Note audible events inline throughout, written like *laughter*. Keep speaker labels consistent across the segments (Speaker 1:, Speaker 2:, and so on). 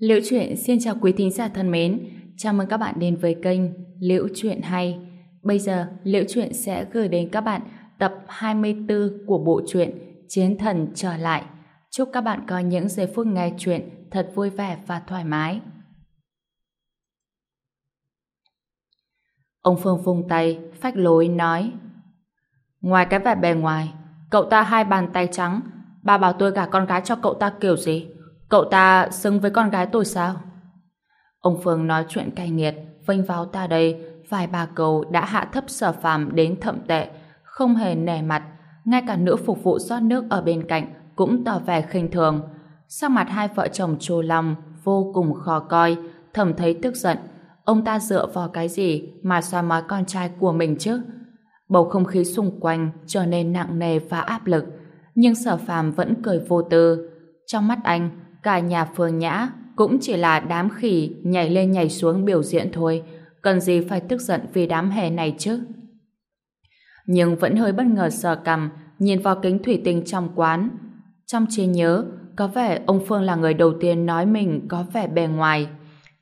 Speaker 1: Liễu Chuyện xin chào quý thính giả thân mến. Chào mừng các bạn đến với kênh Liễu Chuyện Hay. Bây giờ, Liễu Chuyện sẽ gửi đến các bạn tập 24 của bộ truyện Chiến Thần Trở Lại. Chúc các bạn có những giây phút nghe chuyện thật vui vẻ và thoải mái. Ông Phương vung tay, phách lối nói Ngoài cái vẻ bề ngoài, cậu ta hai bàn tay trắng, bà bảo tôi gả con gái cho cậu ta kiểu gì? Cậu ta xứng với con gái tôi sao? Ông Phương nói chuyện cay nghiệt, vênh vào ta đây, vài bà cầu đã hạ thấp sở phàm đến thậm tệ, không hề nẻ mặt, ngay cả nữ phục vụ rót nước ở bên cạnh cũng tỏ vẻ khinh thường. Sắc mặt hai vợ chồng trô lòng, vô cùng khó coi, thầm thấy tức giận. Ông ta dựa vào cái gì mà soi mói con trai của mình chứ? Bầu không khí xung quanh trở nên nặng nề và áp lực, nhưng sở phàm vẫn cười vô tư. Trong mắt anh, cả nhà Phương Nhã cũng chỉ là đám khỉ nhảy lên nhảy xuống biểu diễn thôi, cần gì phải tức giận vì đám hề này chứ? Nhưng vẫn hơi bất ngờ sờ cầm, nhìn vào kính thủy tinh trong quán. Trong trí nhớ, có vẻ ông Phương là người đầu tiên nói mình có vẻ bề ngoài.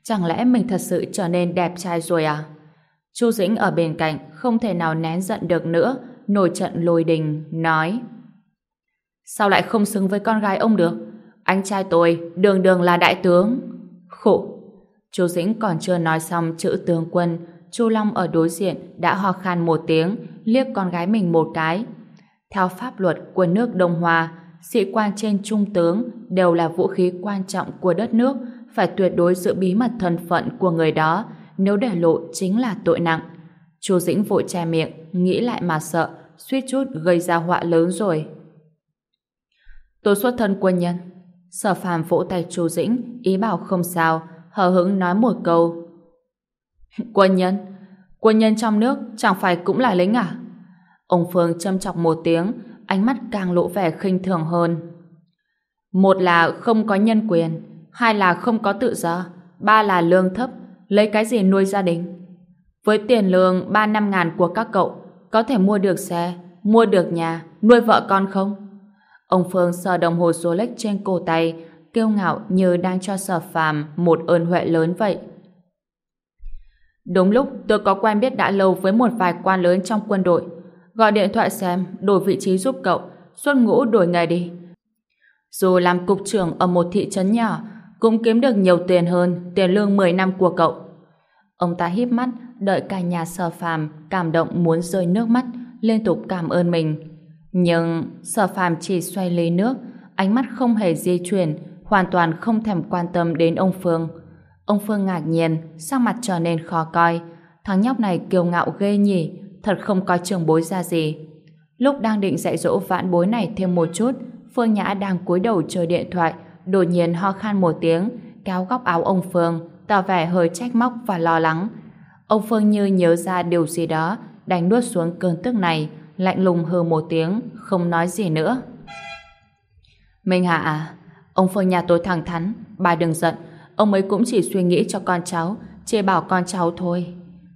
Speaker 1: Chẳng lẽ mình thật sự trở nên đẹp trai rồi à? Chu Dĩnh ở bên cạnh không thể nào nén giận được nữa, nổi trận lôi đình, nói Sao lại không xứng với con gái ông được? Anh trai tôi đường đường là đại tướng. Khổ. Chu Dĩnh còn chưa nói xong chữ tướng quân, Chu Long ở đối diện đã ho khan một tiếng, liếc con gái mình một cái. Theo pháp luật của nước Đông Hoa, sĩ quan trên trung tướng đều là vũ khí quan trọng của đất nước, phải tuyệt đối giữ bí mật thân phận của người đó, nếu để lộ chính là tội nặng. Chu Dĩnh vội che miệng, nghĩ lại mà sợ, suýt chút gây ra họa lớn rồi. Tôi xuất thân quân nhân, Sở phàm vỗ tay Chu Dĩnh, ý bảo không sao, hờ hững nói một câu. Quân nhân? Quân nhân trong nước chẳng phải cũng là lính à? Ông Phương châm chọc một tiếng, ánh mắt càng lộ vẻ khinh thường hơn. Một là không có nhân quyền, hai là không có tự do, ba là lương thấp, lấy cái gì nuôi gia đình? Với tiền lương ba năm ngàn của các cậu, có thể mua được xe, mua được nhà, nuôi vợ con không? Ông Phương sờ đồng hồ Rolex trên cổ tay, kiêu ngạo như đang cho sở phàm một ơn huệ lớn vậy. Đúng lúc tôi có quen biết đã lâu với một vài quan lớn trong quân đội. Gọi điện thoại xem, đổi vị trí giúp cậu, xuất ngũ đổi nghề đi. Dù làm cục trưởng ở một thị trấn nhỏ, cũng kiếm được nhiều tiền hơn tiền lương 10 năm của cậu. Ông ta híp mắt, đợi cả nhà sở phàm, cảm động muốn rơi nước mắt, liên tục cảm ơn mình. Nhưng sở phàm chỉ xoay ly nước, ánh mắt không hề di chuyển, hoàn toàn không thèm quan tâm đến ông Phương. Ông Phương ngạc nhiên, sắc mặt trở nên khó coi. Thằng nhóc này kiêu ngạo ghê nhỉ, thật không coi trường bối ra gì. Lúc đang định dạy dỗ vãn bối này thêm một chút, Phương Nhã đang cúi đầu chơi điện thoại, đột nhiên ho khan một tiếng, kéo góc áo ông Phương, tỏ vẻ hơi trách móc và lo lắng. Ông Phương như nhớ ra điều gì đó, đánh nuốt xuống cơn tức này, lạnh lùng hừ một tiếng, không nói gì nữa. Minh Hạ à, ông Phương nhà tôi thẳng thắn, bà đừng giận, ông ấy cũng chỉ suy nghĩ cho con cháu, chê bảo con cháu thôi.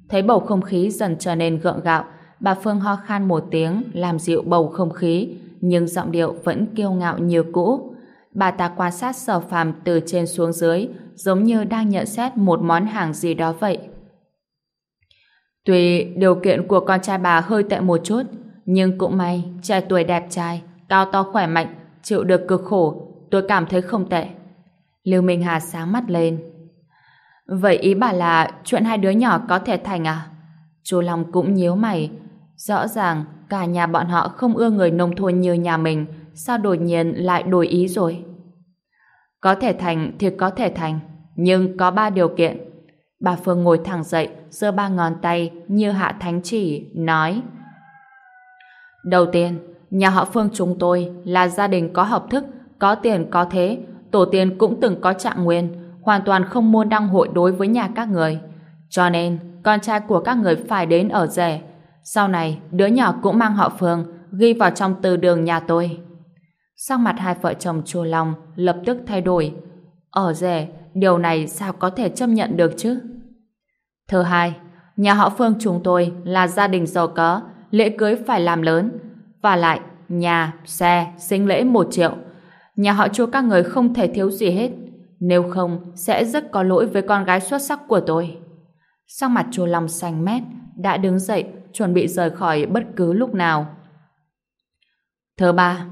Speaker 1: Thấy bầu không khí dần trở nên gượng gạo, bà Phương ho khan một tiếng làm dịu bầu không khí, nhưng giọng điệu vẫn kiêu ngạo như cũ. Bà ta quan sát sở phàm từ trên xuống dưới, giống như đang nhận xét một món hàng gì đó vậy. Tuy điều kiện của con trai bà hơi tệ một chút, nhưng cũng may, trẻ tuổi đẹp trai, cao to khỏe mạnh, chịu được cực khổ, tôi cảm thấy không tệ. Lưu Minh Hà sáng mắt lên. Vậy ý bà là chuyện hai đứa nhỏ có thể thành à? Chú Long cũng nhíu mày. Rõ ràng cả nhà bọn họ không ưa người nông thôn như nhà mình, sao đột nhiên lại đổi ý rồi? Có thể thành thì có thể thành, nhưng có ba điều kiện. Bà Phương ngồi thẳng dậy, giơ ba ngón tay như hạ thánh chỉ, nói Đầu tiên, nhà họ Phương chúng tôi là gia đình có học thức, có tiền có thế, tổ tiên cũng từng có trạng nguyên, hoàn toàn không muốn đăng hội đối với nhà các người. Cho nên, con trai của các người phải đến ở rể. Sau này, đứa nhỏ cũng mang họ Phương, ghi vào trong từ đường nhà tôi. Sắc mặt hai vợ chồng chua lòng lập tức thay đổi. Ở rể, điều này sao có thể chấp nhận được chứ? Thứ hai, nhà họ Phương chúng tôi là gia đình giàu có, lễ cưới phải làm lớn. Và lại, nhà, xe, sinh lễ một triệu. Nhà họ chua các người không thể thiếu gì hết. Nếu không, sẽ rất có lỗi với con gái xuất sắc của tôi. Sắc mặt chua lòng xanh mét, đã đứng dậy, chuẩn bị rời khỏi bất cứ lúc nào. Thứ ba,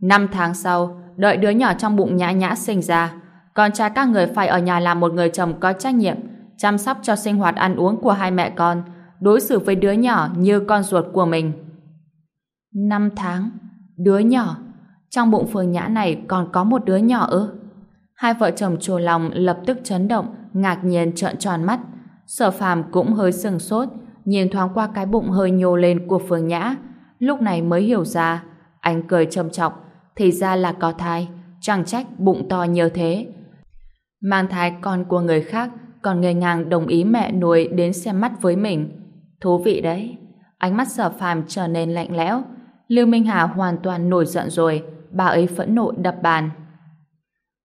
Speaker 1: năm tháng sau, đợi đứa nhỏ trong bụng nhã nhã sinh ra, con trai các người phải ở nhà làm một người chồng có trách nhiệm, chăm sóc cho sinh hoạt ăn uống của hai mẹ con, đối xử với đứa nhỏ như con ruột của mình. Năm tháng, đứa nhỏ, trong bụng Phương Nhã này còn có một đứa nhỏ ư? Hai vợ chồng chùa lòng lập tức chấn động, ngạc nhiên trợn tròn mắt. Sở phàm cũng hơi sừng sốt, nhìn thoáng qua cái bụng hơi nhô lên của Phương Nhã. Lúc này mới hiểu ra, anh cười trầm trọng, thì ra là có thai, chẳng trách bụng to như thế. Mang thai con của người khác, còn người ngang đồng ý mẹ nuôi đến xem mắt với mình. Thú vị đấy. Ánh mắt sở phàm trở nên lạnh lẽo. Lưu Minh Hà hoàn toàn nổi giận rồi, bà ấy phẫn nộ đập bàn.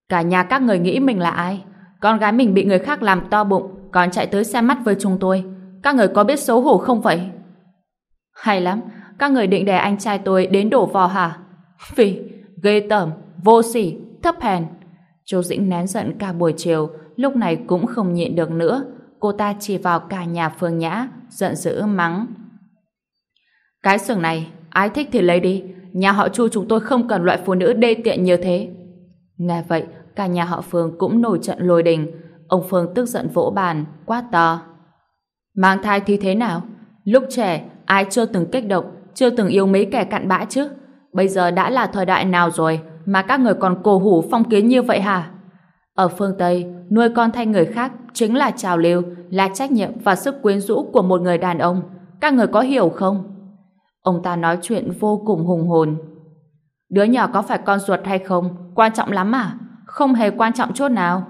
Speaker 1: Cả nhà các người nghĩ mình là ai? Con gái mình bị người khác làm to bụng, còn chạy tới xem mắt với chúng tôi. Các người có biết xấu hổ không vậy? Hay lắm, các người định đè anh trai tôi đến đổ vò hả? *laughs* Vì, ghê tởm, vô sỉ, thấp hèn. Chú Dĩnh nén giận cả buổi chiều, lúc này cũng không nhịn được nữa. Cô ta chỉ vào cả nhà Phương Nhã, giận dữ mắng. Cái xưởng này, ai thích thì lấy đi. Nhà họ Chu chúng tôi không cần loại phụ nữ đê tiện như thế. Nghe vậy, cả nhà họ Phương cũng nổi trận lôi đình. Ông Phương tức giận vỗ bàn, quát to. Mang thai thì thế nào? Lúc trẻ, ai chưa từng kích động, chưa từng yêu mấy kẻ cặn bã chứ? Bây giờ đã là thời đại nào rồi mà các người còn cổ hủ phong kiến như vậy hả? Ở phương Tây, nuôi con thay người khác chính là trào lưu, là trách nhiệm và sức quyến rũ của một người đàn ông. Các người có hiểu không? Ông ta nói chuyện vô cùng hùng hồn. Đứa nhỏ có phải con ruột hay không? Quan trọng lắm à? Không hề quan trọng chút nào.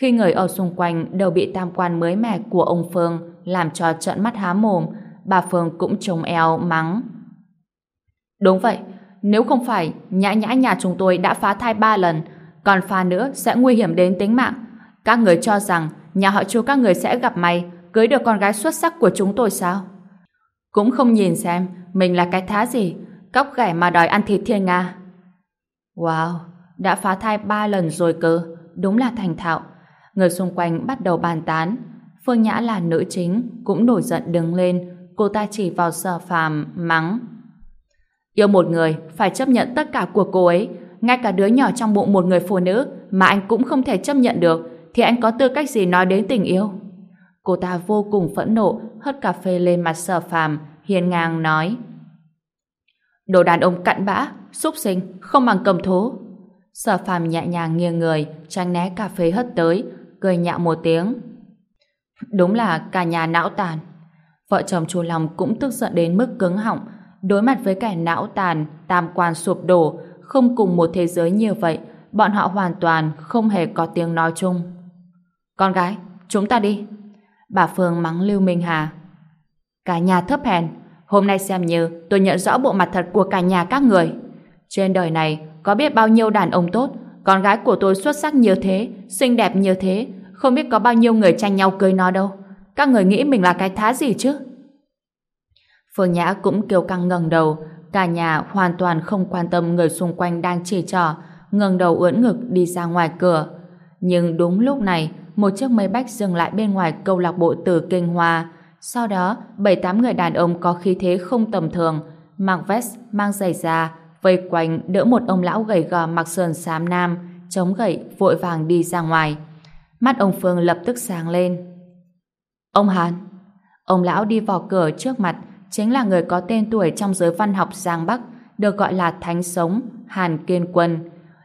Speaker 1: Khi người ở xung quanh đều bị tam quan mới mẻ của ông Phương làm cho trận mắt há mồm, bà Phương cũng trông eo mắng. Đúng vậy, nếu không phải nhã nhã nhà chúng tôi đã phá thai ba lần, còn pha nữa sẽ nguy hiểm đến tính mạng. Các người cho rằng nhà họ chú các người sẽ gặp may cưới được con gái xuất sắc của chúng tôi sao? Cũng không nhìn xem mình là cái thá gì, cóc ghẻ mà đòi ăn thịt thiên Nga. Wow, đã phá thai ba lần rồi cơ, đúng là thành thạo. Người xung quanh bắt đầu bàn tán. Phương Nhã là nữ chính, cũng nổi giận đứng lên, cô ta chỉ vào sở phàm, mắng. Yêu một người, phải chấp nhận tất cả của cô ấy, ngay cả đứa nhỏ trong bụng một người phụ nữ mà anh cũng không thể chấp nhận được, thì anh có tư cách gì nói đến tình yêu? Cô ta vô cùng phẫn nộ, hất cà phê lên mặt sở phàm, hiền ngang nói. Đồ đàn ông cặn bã, xúc sinh, không bằng cầm thú. Sở phàm nhẹ nhàng nghiêng người, tránh né cà phê hất tới, cười nhạo một tiếng. Đúng là cả nhà não tàn. Vợ chồng chu lòng cũng tức giận đến mức cứng họng, đối mặt với kẻ não tàn, tam quan sụp đổ, không cùng một thế giới như vậy, bọn họ hoàn toàn không hề có tiếng nói chung. Con gái, chúng ta đi. Bà Phương mắng Lưu Minh Hà. Cả nhà thấp hèn, hôm nay xem như tôi nhận rõ bộ mặt thật của cả nhà các người. Trên đời này có biết bao nhiêu đàn ông tốt, con gái của tôi xuất sắc như thế, xinh đẹp như thế, không biết có bao nhiêu người tranh nhau cưới nó đâu. Các người nghĩ mình là cái thá gì chứ? Phương Nhã cũng kêu căng ngẩng đầu, cả nhà hoàn toàn không quan tâm người xung quanh đang chỉ trỏ, ngẩng đầu ưỡn ngực đi ra ngoài cửa. Nhưng đúng lúc này, một chiếc máy bách dừng lại bên ngoài câu lạc bộ từ Kinh Hoa. Sau đó, bảy tám người đàn ông có khí thế không tầm thường, mặc vest, mang giày da, vây quanh đỡ một ông lão gầy gò mặc sườn xám nam, chống gậy vội vàng đi ra ngoài. Mắt ông Phương lập tức sáng lên. Ông hán, Ông lão đi vào cửa trước mặt, chính là người có tên tuổi trong giới văn học Giang Bắc, được gọi là Thánh Sống, Hàn Kiên Quân.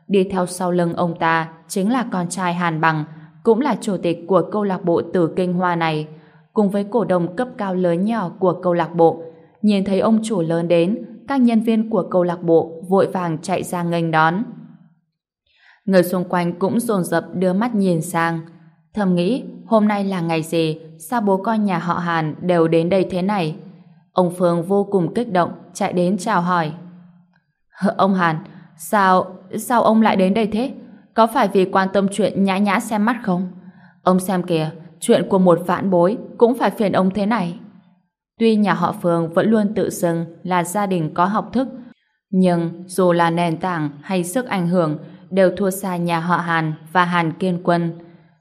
Speaker 1: Đi theo sau lưng ông ta chính là con trai Hàn Bằng, cũng là chủ tịch của câu lạc bộ Tử Kinh Hoa này, cùng với cổ đông cấp cao lớn nhỏ của câu lạc bộ. Nhìn thấy ông chủ lớn đến, các nhân viên của câu lạc bộ vội vàng chạy ra nghênh đón. Người xung quanh cũng dồn dập đưa mắt nhìn sang. Thầm nghĩ, hôm nay là ngày gì, sao bố con nhà họ Hàn đều đến đây thế này? Ông Phương vô cùng kích động, chạy đến chào hỏi. Ông Hàn, sao, sao ông lại đến đây thế? Có phải vì quan tâm chuyện nhã nhã xem mắt không? Ông xem kìa, chuyện của một vạn bối cũng phải phiền ông thế này. Tuy nhà họ Phương vẫn luôn tự xưng là gia đình có học thức, nhưng dù là nền tảng hay sức ảnh hưởng, đều thua xa nhà họ Hàn và Hàn Kiên Quân.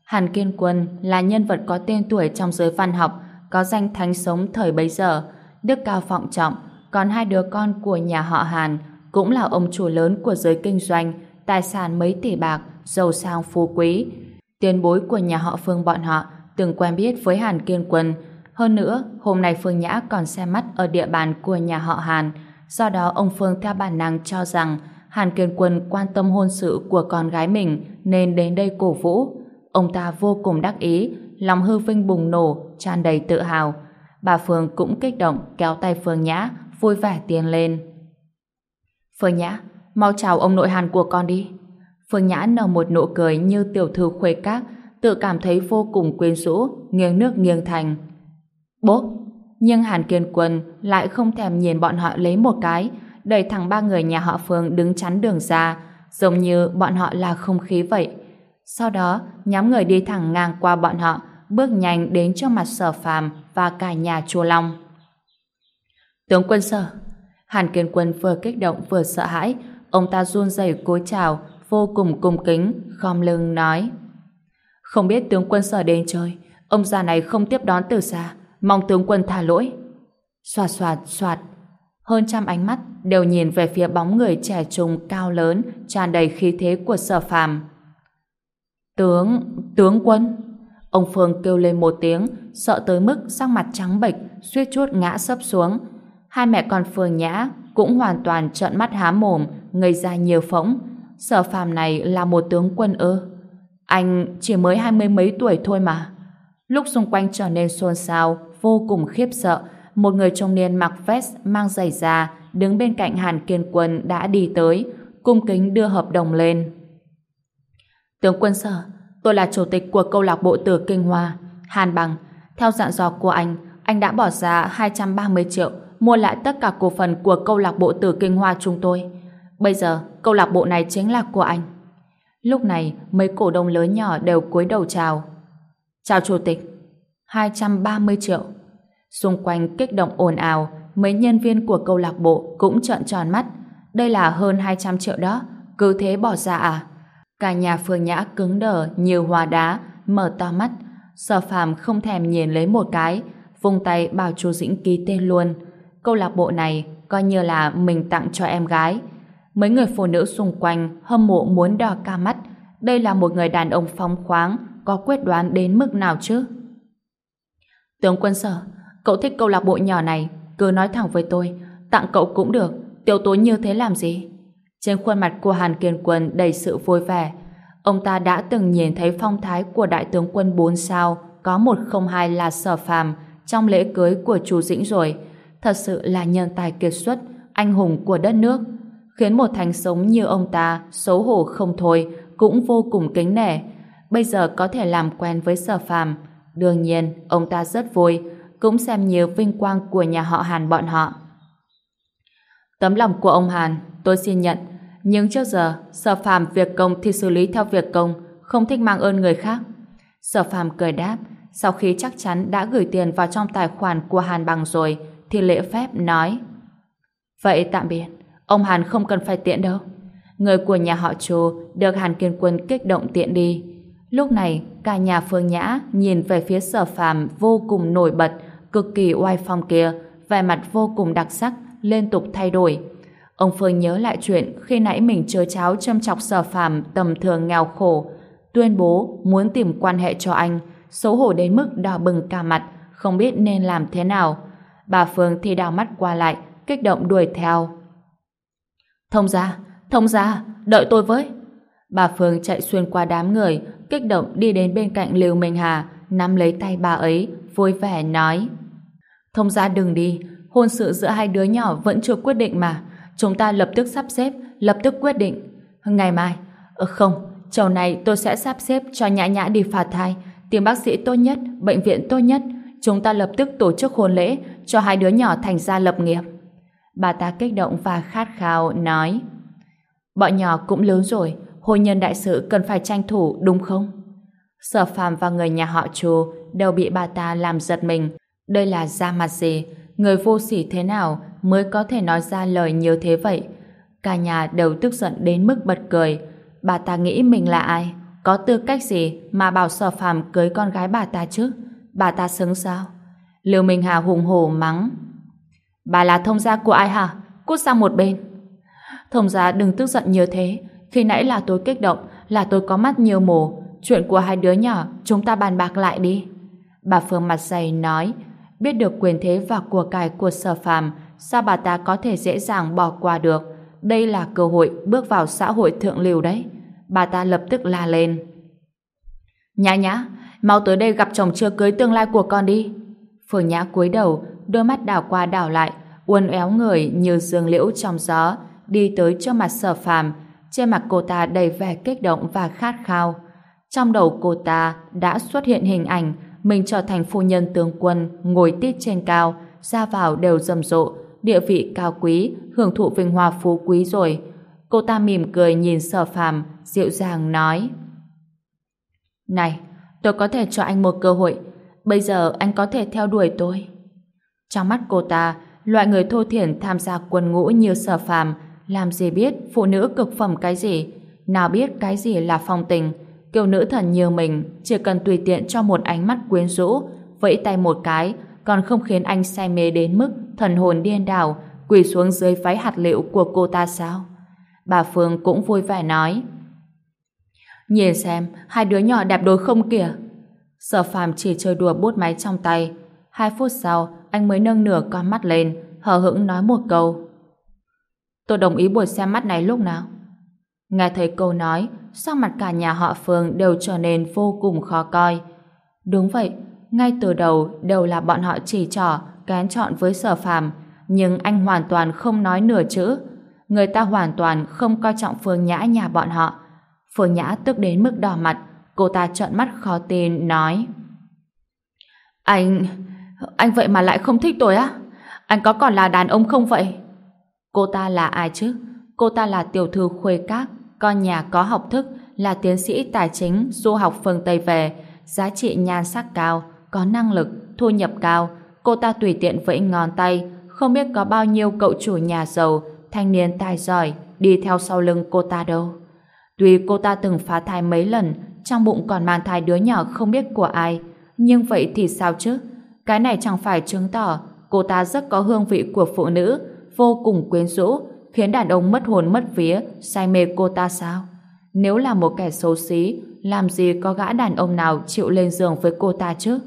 Speaker 1: Hàn Kiên Quân là nhân vật có tên tuổi trong giới văn học, có danh thánh sống thời bấy giờ, đức cao vọng trọng, còn hai đứa con của nhà họ Hàn cũng là ông chủ lớn của giới kinh doanh, tài sản mấy tỷ bạc, giàu sang phú quý. Tiền bối của nhà họ Phương bọn họ từng quen biết với Hàn Kiên Quân. Hơn nữa, hôm nay Phương Nhã còn xem mắt ở địa bàn của nhà họ Hàn. Do đó ông Phương theo bản năng cho rằng Hàn Kiên Quân quan tâm hôn sự của con gái mình nên đến đây cổ vũ. Ông ta vô cùng đắc ý, lòng hư vinh bùng nổ, tràn đầy tự hào. Bà Phương cũng kích động kéo tay Phương Nhã, vui vẻ tiến lên. Phương Nhã, mau chào ông nội Hàn của con đi. Phương Nhã nở một nụ cười như tiểu thư khuê các, tự cảm thấy vô cùng quyến rũ, nghiêng nước nghiêng thành. Bố! Nhưng Hàn Kiên Quân lại không thèm nhìn bọn họ lấy một cái, đẩy thẳng ba người nhà họ Phương đứng chắn đường ra, giống như bọn họ là không khí vậy. Sau đó, nhóm người đi thẳng ngang qua bọn họ, bước nhanh đến trước mặt sở phàm và cả nhà chùa Long. Tướng quân sở, Hàn Kiên Quân vừa kích động vừa sợ hãi, ông ta run rẩy cúi chào, vô cùng cung kính, khom lưng nói. Không biết tướng quân sở đến chơi, ông già này không tiếp đón từ xa, mong tướng quân tha lỗi. Xoạt xoạt xoạt, hơn trăm ánh mắt đều nhìn về phía bóng người trẻ trung cao lớn, tràn đầy khí thế của sở phàm. Tướng, tướng quân. Ông Phương kêu lên một tiếng, sợ tới mức sắc mặt trắng bệch, suýt chút ngã sấp xuống. Hai mẹ con Phương Nhã cũng hoàn toàn trợn mắt há mồm, ngây ra nhiều phỗng. Sở phàm này là một tướng quân ư? Anh chỉ mới hai mươi mấy tuổi thôi mà. Lúc xung quanh trở nên xôn xao, vô cùng khiếp sợ, một người trung niên mặc vest mang giày da đứng bên cạnh Hàn Kiên Quân đã đi tới, cung kính đưa hợp đồng lên. Tướng quân sở, tôi là chủ tịch của câu lạc bộ Tử Kinh Hoa, Hàn Bằng. Theo dặn dò của anh, anh đã bỏ ra 230 triệu mua lại tất cả cổ phần của câu lạc bộ Tử Kinh Hoa chúng tôi. Bây giờ, câu lạc bộ này chính là của anh. Lúc này, mấy cổ đông lớn nhỏ đều cúi đầu chào. Chào chủ tịch. 230 triệu. Xung quanh kích động ồn ào, mấy nhân viên của câu lạc bộ cũng trợn tròn mắt. Đây là hơn 200 triệu đó, cứ thế bỏ ra à? Cả nhà Phương Nhã cứng đờ như hòa đá, mở to mắt. Sở phàm không thèm nhìn lấy một cái, vung tay bảo chú Dĩnh ký tên luôn. Câu lạc bộ này coi như là mình tặng cho em gái. Mấy người phụ nữ xung quanh hâm mộ muốn đo ca mắt. Đây là một người đàn ông phóng khoáng, có quyết đoán đến mức nào chứ? Tướng quân sở, cậu thích câu lạc bộ nhỏ này, cứ nói thẳng với tôi, tặng cậu cũng được, tiêu tố như thế làm gì? Trên khuôn mặt của Hàn Kiên Quân đầy sự vui vẻ. Ông ta đã từng nhìn thấy phong thái của đại tướng quân 4 sao có một không hai là sở phàm trong lễ cưới của chú Dĩnh rồi. Thật sự là nhân tài kiệt xuất, anh hùng của đất nước. Khiến một thành sống như ông ta xấu hổ không thôi, cũng vô cùng kính nể. Bây giờ có thể làm quen với sở phàm. Đương nhiên, ông ta rất vui, cũng xem nhiều vinh quang của nhà họ Hàn bọn họ. Tấm lòng của ông Hàn, tôi xin nhận. Nhưng trước giờ, sở phàm việc công thì xử lý theo việc công, không thích mang ơn người khác. Sở phàm cười đáp, sau khi chắc chắn đã gửi tiền vào trong tài khoản của Hàn Bằng rồi, thì lễ phép nói. Vậy tạm biệt, ông Hàn không cần phải tiện đâu. Người của nhà họ Chu được Hàn Kiên Quân kích động tiện đi. Lúc này, cả nhà Phương Nhã nhìn về phía sở phàm vô cùng nổi bật, cực kỳ oai phong kia, vẻ mặt vô cùng đặc sắc, liên tục thay đổi. Ông Phương nhớ lại chuyện khi nãy mình chơi cháo châm chọc sở phàm tầm thường nghèo khổ, tuyên bố muốn tìm quan hệ cho anh, xấu hổ đến mức đỏ bừng cả mặt, không biết nên làm thế nào. Bà Phương thì đào mắt qua lại, kích động đuổi theo. Thông ra, thông ra, đợi tôi với. Bà Phương chạy xuyên qua đám người, kích động đi đến bên cạnh Lưu Minh Hà, nắm lấy tay bà ấy, vui vẻ nói. Thông ra đừng đi, hôn sự giữa hai đứa nhỏ vẫn chưa quyết định mà. Chúng ta lập tức sắp xếp, lập tức quyết định. Ngày mai, ờ, không, chiều nay tôi sẽ sắp xếp cho nhã nhã đi phạt thai, tìm bác sĩ tốt nhất, bệnh viện tốt nhất. Chúng ta lập tức tổ chức hôn lễ cho hai đứa nhỏ thành gia lập nghiệp. Bà ta kích động và khát khao, nói Bọn nhỏ cũng lớn rồi, hôn nhân đại sự cần phải tranh thủ, đúng không? Sở phàm và người nhà họ Trù đều bị bà ta làm giật mình. Đây là ra mặt gì? Người vô sỉ thế nào mới có thể nói ra lời như thế vậy? Cả nhà đều tức giận đến mức bật cười. bà ta nghĩ mình là ai? Có tư cách gì mà bảo sở phàm cưới con gái bà ta chứ? Bà ta xứng sao? Lưu Minh Hà hùng hổ mắng. Bà là thông gia của ai hả? Cút sang một bên. Thông gia đừng tức giận như thế. Khi nãy là tôi kích động, là tôi có mắt nhiều mồ. Chuyện của hai đứa nhỏ, chúng ta bàn bạc lại đi. Bà Phương mặt dày nói, biết được quyền thế và của cải của sở phàm, sao bà ta có thể dễ dàng bỏ qua được. Đây là cơ hội bước vào xã hội thượng lưu đấy. Bà ta lập tức la lên. Nhã nhã, mau tới đây gặp chồng chưa cưới tương lai của con đi. Phương Nhã cúi đầu, đôi mắt đảo qua đảo lại, uốn éo người như dương liễu trong gió, đi tới trước mặt sở phàm. Trên mặt cô ta đầy vẻ kích động và khát khao. Trong đầu cô ta đã xuất hiện hình ảnh mình trở thành phu nhân tướng quân ngồi tít trên cao, ra vào đều rầm rộ, địa vị cao quý, hưởng thụ vinh hoa phú quý rồi. Cô ta mỉm cười nhìn sở phàm, dịu dàng nói Này, tôi có thể cho anh một cơ hội. Bây giờ anh có thể theo đuổi tôi. Trong mắt cô ta, loại người thô thiển tham gia quân ngũ như sở phàm, làm gì biết phụ nữ cực phẩm cái gì, nào biết cái gì là phong tình. Kiểu nữ thần như mình chỉ cần tùy tiện cho một ánh mắt quyến rũ, vẫy tay một cái, còn không khiến anh say mê đến mức thần hồn điên đảo, quỳ xuống dưới váy hạt liệu của cô ta sao? Bà Phương cũng vui vẻ nói. Nhìn xem, hai đứa nhỏ đẹp đôi không kìa. Sở phàm chỉ chơi đùa bút máy trong tay. Hai phút sau, anh mới nâng nửa con mắt lên, hờ hững nói một câu. Tôi đồng ý buổi xem mắt này lúc nào? Nghe thấy câu nói, sắc mặt cả nhà họ Phương đều trở nên vô cùng khó coi. Đúng vậy, ngay từ đầu đều là bọn họ chỉ trỏ, kén chọn với sở phàm, nhưng anh hoàn toàn không nói nửa chữ. Người ta hoàn toàn không coi trọng Phương Nhã nhà bọn họ. Phương Nhã tức đến mức đỏ mặt, cô ta trợn mắt khó tin, nói Anh... anh vậy mà lại không thích tôi á? Anh có còn là đàn ông không vậy? Cô ta là ai chứ? Cô ta là tiểu thư khuê các, con nhà có học thức, là tiến sĩ tài chính, du học phương Tây về, giá trị nhan sắc cao, có năng lực, thu nhập cao. Cô ta tùy tiện vẫy ngón tay, không biết có bao nhiêu cậu chủ nhà giàu, thanh niên tài giỏi, đi theo sau lưng cô ta đâu. Tuy cô ta từng phá thai mấy lần, trong bụng còn mang thai đứa nhỏ không biết của ai, nhưng vậy thì sao chứ? Cái này chẳng phải chứng tỏ cô ta rất có hương vị của phụ nữ, vô cùng quyến rũ, khiến đàn ông mất hồn mất vía, say mê cô ta sao? Nếu là một kẻ xấu xí, làm gì có gã đàn ông nào chịu lên giường với cô ta chứ?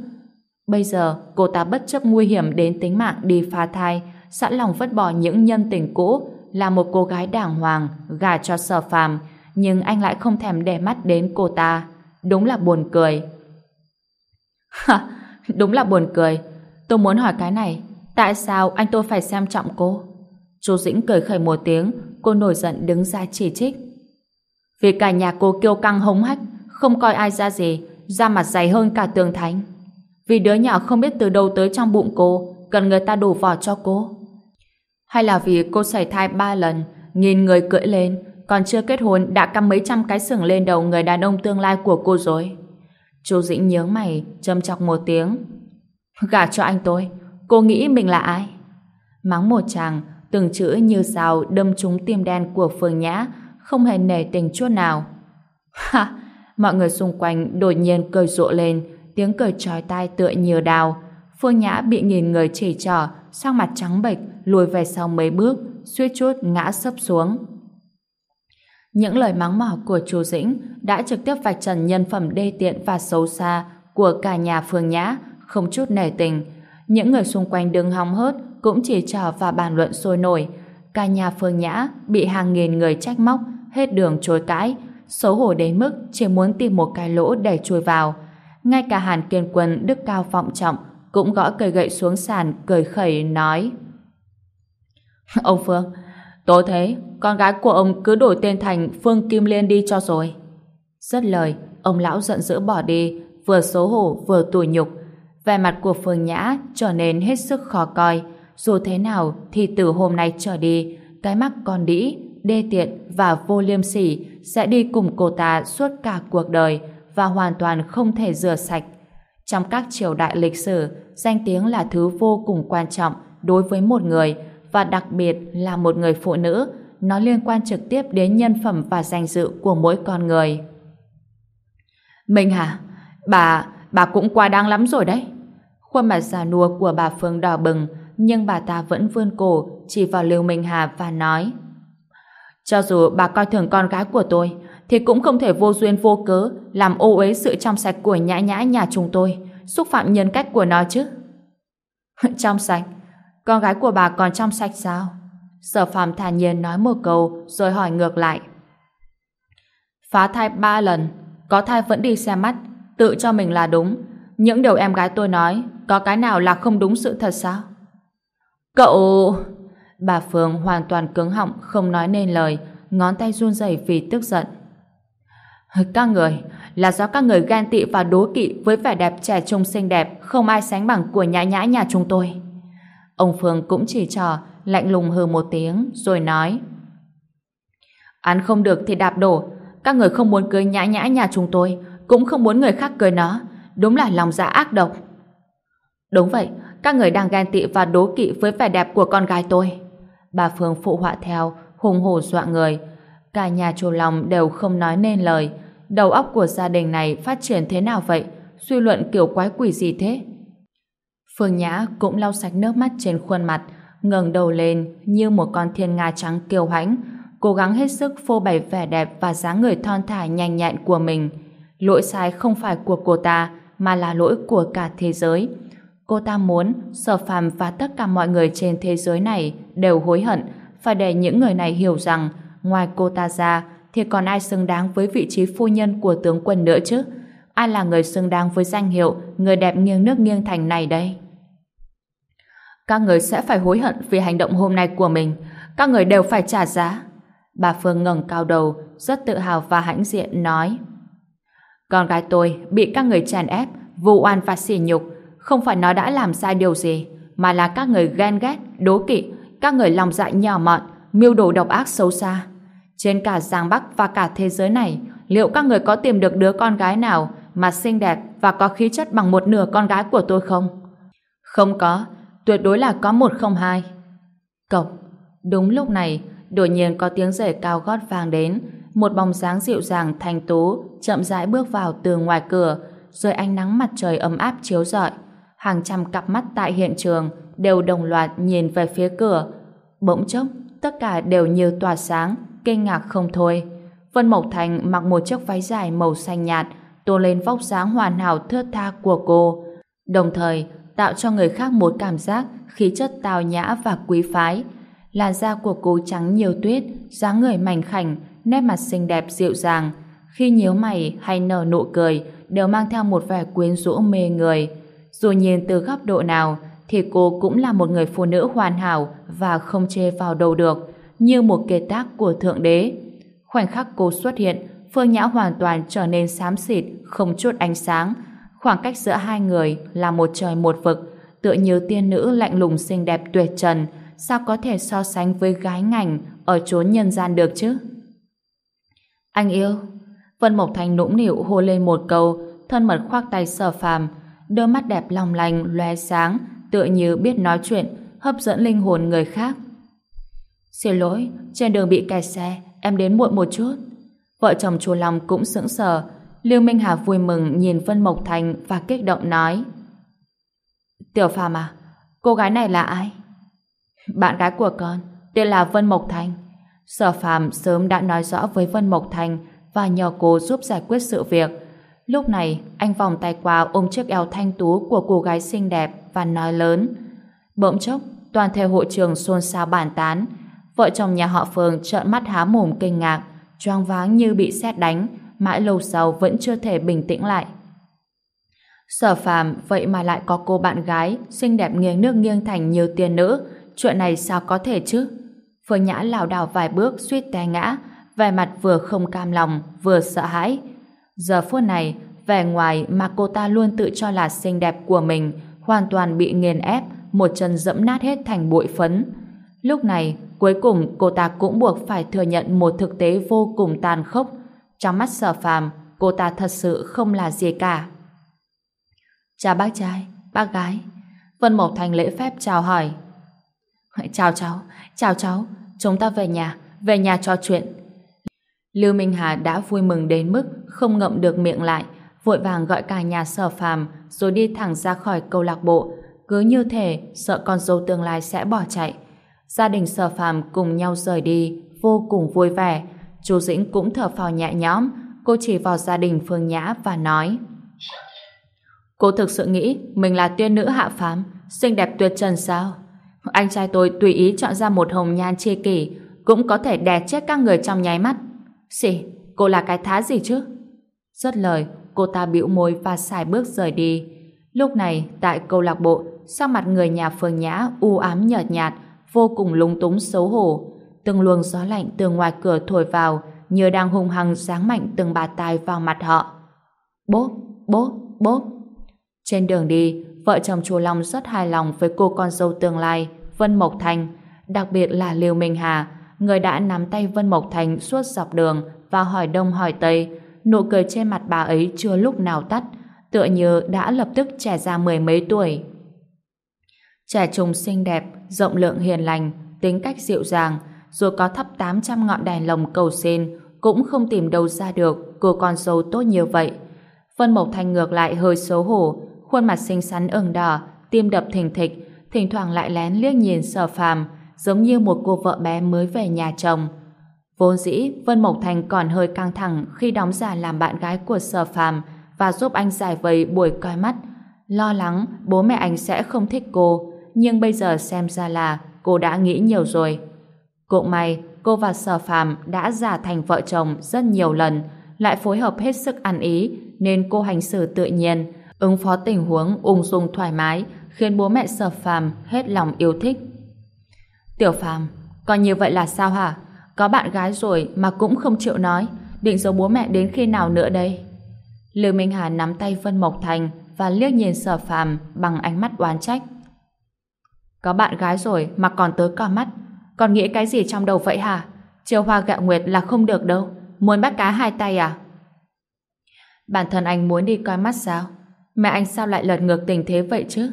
Speaker 1: Bây giờ, cô ta bất chấp nguy hiểm đến tính mạng đi phá thai, sẵn lòng vứt bỏ những nhân tình cũ, là một cô gái đàng hoàng, gả cho sở phàm, nhưng anh lại không thèm để mắt đến cô ta. Đúng là buồn cười. *laughs* Ha, đúng là buồn cười. Tôi muốn hỏi cái này, tại sao anh tôi phải xem trọng cô? Chú Dĩnh cười khẩy một tiếng, cô nổi giận đứng ra chỉ trích. Vì cả nhà cô kiêu căng hống hách, không coi ai ra gì, da mặt dày hơn cả tường thánh. Vì đứa nhỏ không biết từ đâu tới trong bụng cô, cần người ta đổ vỏ cho cô. Hay là vì cô sảy thai ba lần, nhìn người cưỡi lên, còn chưa kết hôn đã cắm mấy trăm cái sừng lên đầu người đàn ông tương lai của cô rồi. Chú Dĩnh nhớ mày, châm chọc một tiếng. Gả cho anh tôi, cô nghĩ mình là ai? Mắng một chàng, từng chữ như sao đâm trúng tim đen của Phương Nhã, không hề nể tình chút nào. Ha! Mọi người xung quanh đột nhiên cười rộ lên, tiếng cười trói tai tựa nhiều đào. Phương Nhã bị nhìn người chỉ trỏ, sang mặt trắng bệch, lùi về sau mấy bước, suýt chút ngã sấp xuống. Những lời mắng mỏ của chú Dĩnh đã trực tiếp vạch trần nhân phẩm đê tiện và xấu xa của cả nhà Phương Nhã, không chút nể tình. Những người xung quanh đứng hóng hớt cũng chỉ trỏ và bàn luận sôi nổi. Cả nhà Phương Nhã bị hàng nghìn người trách móc, hết đường chối cãi, xấu hổ đến mức chỉ muốn tìm một cái lỗ để chui vào. Ngay cả Hàn Kiên Quân đức cao vọng trọng cũng gõ cây gậy xuống sàn cười khẩy nói Ông Phương, tôi thấy con gái của ông cứ đổi tên thành Phương Kim Liên đi cho rồi. Rất lời, ông lão giận dữ bỏ đi, vừa xấu hổ vừa tủi nhục. Vẻ mặt của Phương Nhã trở nên hết sức khó coi. Dù thế nào thì từ hôm nay trở đi, cái mắt con đĩ, đê tiện và vô liêm sỉ sẽ đi cùng cô ta suốt cả cuộc đời và hoàn toàn không thể rửa sạch. Trong các triều đại lịch sử, danh tiếng là thứ vô cùng quan trọng đối với một người và đặc biệt là một người phụ nữ nó liên quan trực tiếp đến nhân phẩm và danh dự của mỗi con người. Minh Hà, bà, bà cũng quá đáng lắm rồi đấy. Khuôn mặt già nua của bà Phương đỏ bừng, nhưng bà ta vẫn vươn cổ chỉ vào Lưu Minh Hà và nói Cho dù bà coi thường con gái của tôi, thì cũng không thể vô duyên vô cớ làm ô uế sự trong sạch của nhã nhã nhà chúng tôi, xúc phạm nhân cách của nó chứ. *laughs* trong sạch? Con gái của bà còn trong sạch sao? Sở phàm thản nhiên nói một câu rồi hỏi ngược lại. Phá thai ba lần, có thai vẫn đi xem mắt, tự cho mình là đúng. Những điều em gái tôi nói, có cái nào là không đúng sự thật sao? Cậu... Bà Phương hoàn toàn cứng họng, không nói nên lời, ngón tay run rẩy vì tức giận. Các người, là do các người ghen tị và đố kỵ với vẻ đẹp trẻ trung xinh đẹp, không ai sánh bằng của nhã nhã nhà chúng tôi. Ông Phương cũng chỉ trò, lạnh lùng hừ một tiếng, rồi nói Ăn không được thì đạp đổ, các người không muốn cưới nhã nhã nhà chúng tôi, cũng không muốn người khác cưới nó, đúng là lòng dạ ác độc. Đúng vậy, các người đang ghen tị và đố kỵ với vẻ đẹp của con gái tôi. Bà Phương phụ họa theo, hùng hổ dọa người. Cả nhà chùa lòng đều không nói nên lời. Đầu óc của gia đình này phát triển thế nào vậy? Suy luận kiểu quái quỷ gì thế? Phương Nhã cũng lau sạch nước mắt trên khuôn mặt, ngẩng đầu lên như một con thiên nga trắng kiêu hãnh, cố gắng hết sức phô bày vẻ đẹp và dáng người thon thả nhanh nhẹn của mình. Lỗi sai không phải của cô ta, mà là lỗi của cả thế giới. Cô ta muốn Sở Phàm và tất cả mọi người trên thế giới này đều hối hận, phải để những người này hiểu rằng ngoài cô ta ra thì còn ai xứng đáng với vị trí phu nhân của tướng quân nữa chứ? Ai là người xứng đáng với danh hiệu người đẹp nghiêng nước nghiêng thành này đây? Các người sẽ phải hối hận vì hành động hôm nay của mình. Các người đều phải trả giá. Bà Phương ngẩng cao đầu, rất tự hào và hãnh diện nói. Con gái tôi bị các người chèn ép, vu oan và sỉ nhục. Không phải nó đã làm sai điều gì, mà là các người ghen ghét, đố kỵ, các người lòng dạ nhỏ mọn, mưu đồ độc ác xấu xa. Trên cả Giang Bắc và cả thế giới này, liệu các người có tìm được đứa con gái nào mà xinh đẹp và có khí chất bằng một nửa con gái của tôi không? Không có, tuyệt đối là có một không hai. Cộc, đúng lúc này, đột nhiên có tiếng giày cao gót vang đến, một bóng dáng dịu dàng thanh tú chậm rãi bước vào từ ngoài cửa, rồi ánh nắng mặt trời ấm áp chiếu rọi. Hàng trăm cặp mắt tại hiện trường đều đồng loạt nhìn về phía cửa. Bỗng chốc, tất cả đều như tỏa sáng, kinh ngạc không thôi. Vân Mộc Thành mặc một chiếc váy dài màu xanh nhạt, tô lên vóc dáng hoàn hảo thướt tha của cô. Đồng thời, tạo cho người khác một cảm giác khí chất tào nhã và quý phái. Làn da của cô trắng nhiều tuyết, dáng người mảnh khảnh, nét mặt xinh đẹp dịu dàng. Khi nhíu mày hay nở nụ cười, đều mang theo một vẻ quyến rũ mê người. Dù nhìn từ góc độ nào, thì cô cũng là một người phụ nữ hoàn hảo và không chê vào đâu được, như một kế tác của Thượng Đế. Khoảnh khắc cô xuất hiện, Phương Nhã hoàn toàn trở nên xám xịt, không chút ánh sáng, Khoảng cách giữa hai người là một trời một vực, tựa như tiên nữ lạnh lùng xinh đẹp tuyệt trần, sao có thể so sánh với gái ngành ở chốn nhân gian được chứ? Anh yêu. Vân Mộc Thành nũng nịu hô lên một câu, thân mật khoác tay sở phàm, đôi mắt đẹp long lành, lóe sáng, tựa như biết nói chuyện, hấp dẫn linh hồn người khác. Xin lỗi, trên đường bị kẹt xe, em đến muộn một chút. Vợ chồng chùa lòng cũng sững sờ, Lưu Minh Hà vui mừng nhìn Vân Mộc Thành và kích động nói Tiểu Phàm à, cô gái này là ai? Bạn gái của con, tên là Vân Mộc Thành. Sở Phàm sớm đã nói rõ với Vân Mộc Thành và nhờ cô giúp giải quyết sự việc. Lúc này, anh vòng tay qua ôm chiếc eo thanh tú của cô gái xinh đẹp và nói lớn. Bỗng chốc, toàn thể hội trường xôn xao bàn tán. Vợ chồng nhà họ Phương trợn mắt há mồm kinh ngạc, choáng váng như bị sét đánh, mãi lâu sau vẫn chưa thể bình tĩnh lại. Sở phàm vậy mà lại có cô bạn gái xinh đẹp nghiêng nước nghiêng thành nhiều tiền nữ, chuyện này sao có thể chứ? Phương Nhã lảo đảo vài bước suýt té ngã, vẻ mặt vừa không cam lòng, vừa sợ hãi. Giờ phút này, vẻ ngoài mà cô ta luôn tự cho là xinh đẹp của mình hoàn toàn bị nghiền ép, một chân dẫm nát hết thành bụi phấn. Lúc này, cuối cùng cô ta cũng buộc phải thừa nhận một thực tế vô cùng tàn khốc trong mắt sở phàm, cô ta thật sự không là gì cả. Chào bác trai, bác gái. Vân Mộc Thành lễ phép chào hỏi. Chào cháu, chào cháu. Chúng ta về nhà, về nhà trò chuyện. Lưu Minh Hà đã vui mừng đến mức không ngậm được miệng lại, vội vàng gọi cả nhà sở phàm rồi đi thẳng ra khỏi câu lạc bộ. Cứ như thể sợ con dâu tương lai sẽ bỏ chạy. Gia đình sở phàm cùng nhau rời đi, vô cùng vui vẻ. Chú Dĩnh cũng thở phào nhẹ nhõm, cô chỉ vào gia đình Phương Nhã và nói Cô thực sự nghĩ mình là tiên nữ hạ phàm, xinh đẹp tuyệt trần sao? Anh trai tôi tùy ý chọn ra một hồng nhan chi kỷ cũng có thể đè chết các người trong nháy mắt. Xỉ, cô là cái thá gì chứ? Rất lời, cô ta bĩu môi và xài bước rời đi. Lúc này, tại câu lạc bộ, sắc mặt người nhà Phương Nhã u ám nhợt nhạt, vô cùng lúng túng xấu hổ. Từng luồng gió lạnh từ ngoài cửa thổi vào, như đang hung hăng giáng mạnh từng bà tai vào mặt họ. Bốp, bốp, bốp. Trên đường đi, vợ chồng chùa Long rất hài lòng với cô con dâu tương lai, Vân Mộc Thành, đặc biệt là Liêu Minh Hà, người đã nắm tay Vân Mộc Thành suốt dọc đường và hỏi đông hỏi tây, nụ cười trên mặt bà ấy chưa lúc nào tắt, tựa như đã lập tức trẻ ra mười mấy tuổi. Trẻ trung xinh đẹp, rộng lượng hiền lành, tính cách dịu dàng, dù có thắp 800 ngọn đèn lồng cầu xin, cũng không tìm đâu ra được cô con dâu tốt như vậy. Vân Mộc Thanh ngược lại hơi xấu hổ, khuôn mặt xinh xắn ửng đỏ, tim đập thình thịch, thỉnh thoảng lại lén liếc nhìn sở phàm, giống như một cô vợ bé mới về nhà chồng. Vốn dĩ, Vân Mộc Thành còn hơi căng thẳng khi đóng giả làm bạn gái của sở phàm và giúp anh giải vây buổi coi mắt. Lo lắng bố mẹ anh sẽ không thích cô, nhưng bây giờ xem ra là cô đã nghĩ nhiều rồi. Cũng may, cô và sở phàm đã giả thành vợ chồng rất nhiều lần, lại phối hợp hết sức ăn ý, nên cô hành xử tự nhiên, ứng phó tình huống ung dung thoải mái, khiến bố mẹ sở phàm hết lòng yêu thích. Tiểu phàm, còn như vậy là sao hả? Có bạn gái rồi mà cũng không chịu nói, định giấu bố mẹ đến khi nào nữa đây? Lưu Minh Hà nắm tay Vân Mộc Thành và liếc nhìn sở phàm bằng ánh mắt oán trách. Có bạn gái rồi mà còn tới co mắt, còn nghĩ cái gì trong đầu vậy hả? Chiều hoa gạo nguyệt là không được đâu, muốn bắt cá hai tay à? Bản thân anh muốn đi coi mắt sao? Mẹ anh sao lại lật ngược tình thế vậy chứ?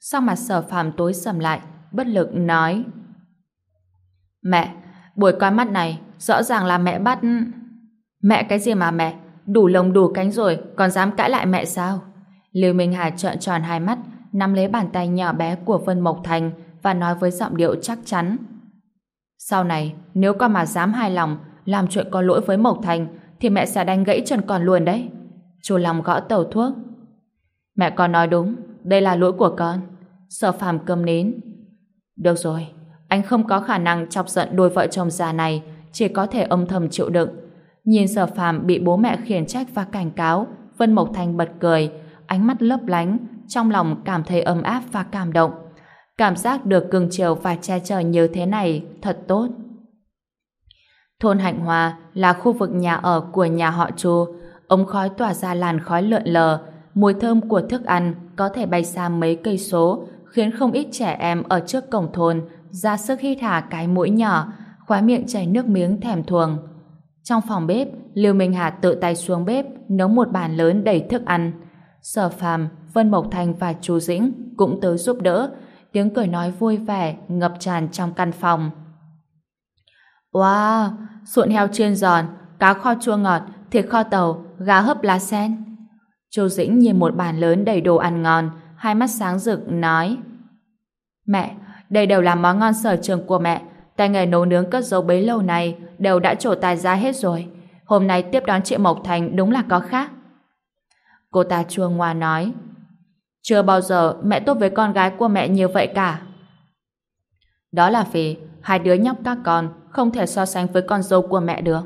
Speaker 1: Sao mặt sở phàm tối sầm lại, bất lực nói. Mẹ, buổi coi mắt này, rõ ràng là mẹ bắt... Mẹ cái gì mà mẹ? Đủ lồng đủ cánh rồi, còn dám cãi lại mẹ sao? Lưu Minh Hà trợn tròn hai mắt, nắm lấy bàn tay nhỏ bé của Vân Mộc Thành và nói với giọng điệu chắc chắn. Sau này, nếu con mà dám hài lòng, làm chuyện có lỗi với Mộc Thành, thì mẹ sẽ đánh gãy chân con luôn đấy. Chú Long gõ tàu thuốc. Mẹ con nói đúng, đây là lỗi của con. Sở phàm cầm nến. Được rồi, anh không có khả năng chọc giận đôi vợ chồng già này, chỉ có thể âm thầm chịu đựng. Nhìn sở phàm bị bố mẹ khiển trách và cảnh cáo, Vân Mộc Thành bật cười, ánh mắt lấp lánh, trong lòng cảm thấy ấm áp và cảm động. Cảm giác được cưng chiều và che chở như thế này thật tốt. Thôn Hạnh Hòa là khu vực nhà ở của nhà họ Chu. Ống khói tỏa ra làn khói lượn lờ, mùi thơm của thức ăn có thể bay xa mấy cây số, khiến không ít trẻ em ở trước cổng thôn ra sức hít hà cái mũi nhỏ, khóe miệng chảy nước miếng thèm thuồng. Trong phòng bếp, Lưu Minh Hà tự tay xuống bếp nấu một bàn lớn đầy thức ăn. Sở Phàm, Vân Mộc Thành và Chu Dĩnh cũng tới giúp đỡ, tiếng cười nói vui vẻ ngập tràn trong căn phòng. Wow, sụn heo chiên giòn, cá kho chua ngọt, thịt kho tàu, gà hấp lá sen. Chu Dĩnh nhìn một bàn lớn đầy đồ ăn ngon, hai mắt sáng rực nói Mẹ, đây đều là món ngon sở trường của mẹ, tay nghề nấu nướng cất giấu bấy lâu này đều đã trổ tài ra hết rồi. Hôm nay tiếp đón chị Mộc Thành đúng là có khác. Cô ta chua ngoa nói Chưa bao giờ mẹ tốt với con gái của mẹ như vậy cả. Đó là vì hai đứa nhóc các con không thể so sánh với con dâu của mẹ được.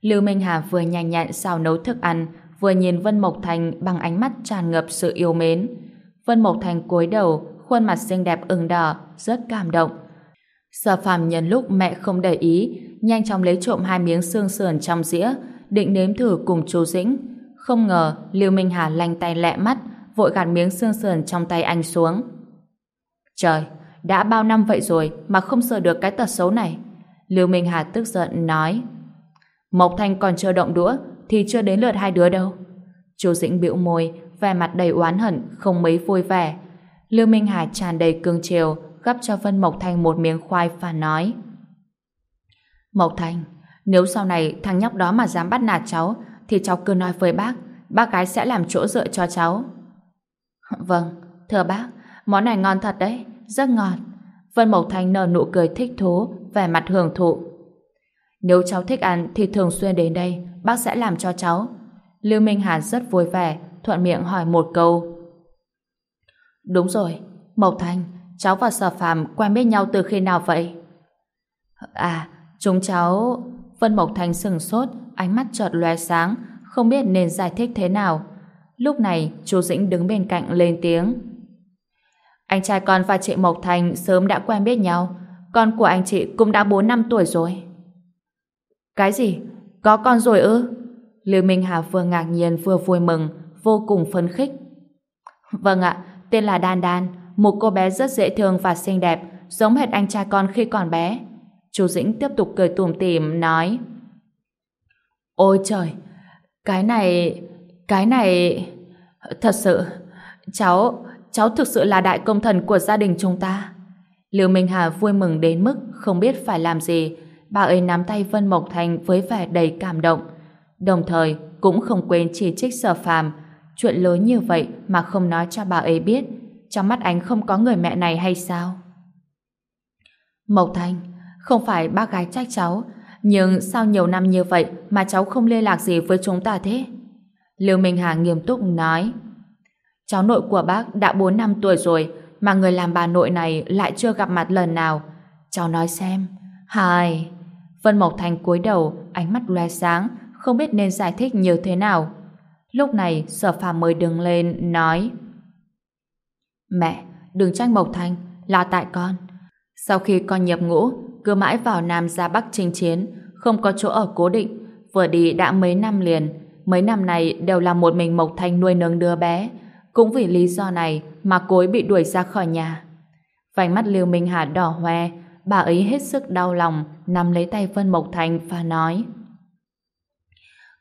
Speaker 1: Lưu Minh Hà vừa nhanh nhẹn xào nấu thức ăn, vừa nhìn Vân Mộc Thành bằng ánh mắt tràn ngập sự yêu mến. Vân Mộc Thành cúi đầu, khuôn mặt xinh đẹp ửng đỏ, rất cảm động. Sở phàm nhân lúc mẹ không để ý, nhanh chóng lấy trộm hai miếng xương sườn trong dĩa, định nếm thử cùng chú Dĩnh. Không ngờ, Lưu Minh Hà lanh tay lẹ mắt, vội gạt miếng xương sườn trong tay anh xuống. Trời, đã bao năm vậy rồi mà không sờ được cái tật xấu này. Lưu Minh Hà tức giận nói. Mộc Thanh còn chưa động đũa, thì chưa đến lượt hai đứa đâu. Chú Dĩnh bĩu môi, vẻ mặt đầy oán hận, không mấy vui vẻ. Lưu Minh Hà tràn đầy cương chiều, gắp cho Vân Mộc Thanh một miếng khoai và nói Mộc thanh nếu sau này thằng nhóc đó mà dám bắt nạt cháu, thì cháu cứ nói với bác, bác gái sẽ làm chỗ dựa cho cháu. Vâng, thưa bác, món này ngon thật đấy, rất ngọt. Vân Mộc thanh nở nụ cười thích thú, vẻ mặt hưởng thụ. Nếu cháu thích ăn thì thường xuyên đến đây, bác sẽ làm cho cháu. Lưu Minh Hà rất vui vẻ, thuận miệng hỏi một câu. Đúng rồi, Mộc thanh, cháu và Sở Phạm quen biết nhau từ khi nào vậy? À, chúng cháu... Vân Mộc thanh sừng sốt, ánh mắt chợt lóe sáng, không biết nên giải thích thế nào. Lúc này, chú Dĩnh đứng bên cạnh lên tiếng. Anh trai con và chị Mộc Thành sớm đã quen biết nhau. Con của anh chị cũng đã 4 năm tuổi rồi. Cái gì? Có con rồi ư? Lưu Minh Hà vừa ngạc nhiên vừa vui mừng, vô cùng phấn khích. Vâng ạ, tên là Đan Đan, một cô bé rất dễ thương và xinh đẹp, giống hệt anh trai con khi còn bé. Chú Dĩnh tiếp tục cười tủm tỉm nói Ôi trời, cái này, cái này... Thật sự, cháu, cháu thực sự là đại công thần của gia đình chúng ta. Lưu Minh Hà vui mừng đến mức không biết phải làm gì. Bà ấy nắm tay Vân Mộc Thành với vẻ đầy cảm động. Đồng thời, cũng không quên chỉ trích sở phàm. Chuyện lớn như vậy mà không nói cho bà ấy biết. Trong mắt anh không có người mẹ này hay sao? Mộc Thành, không phải bác gái trách cháu, nhưng sao nhiều năm như vậy mà cháu không liên lạc gì với chúng ta thế? Lưu Minh Hà nghiêm túc nói. Cháu nội của bác đã 4 năm tuổi rồi, mà người làm bà nội này lại chưa gặp mặt lần nào. Cháu nói xem. hài Vân Mộc Thành cúi đầu, ánh mắt loe sáng, không biết nên giải thích như thế nào. Lúc này, sở phàm mới đứng lên, nói Mẹ, đừng trách Mộc Thành, là tại con. Sau khi con nhập ngũ, cứ mãi vào Nam ra Bắc chinh chiến, không có chỗ ở cố định, vừa đi đã mấy năm liền. Mấy năm này đều là một mình Mộc Thanh nuôi nấng đứa bé. Cũng vì lý do này mà cô ấy bị đuổi ra khỏi nhà. Vành mắt Lưu Minh Hà đỏ hoe, bà ấy hết sức đau lòng, nắm lấy tay Vân Mộc Thành và nói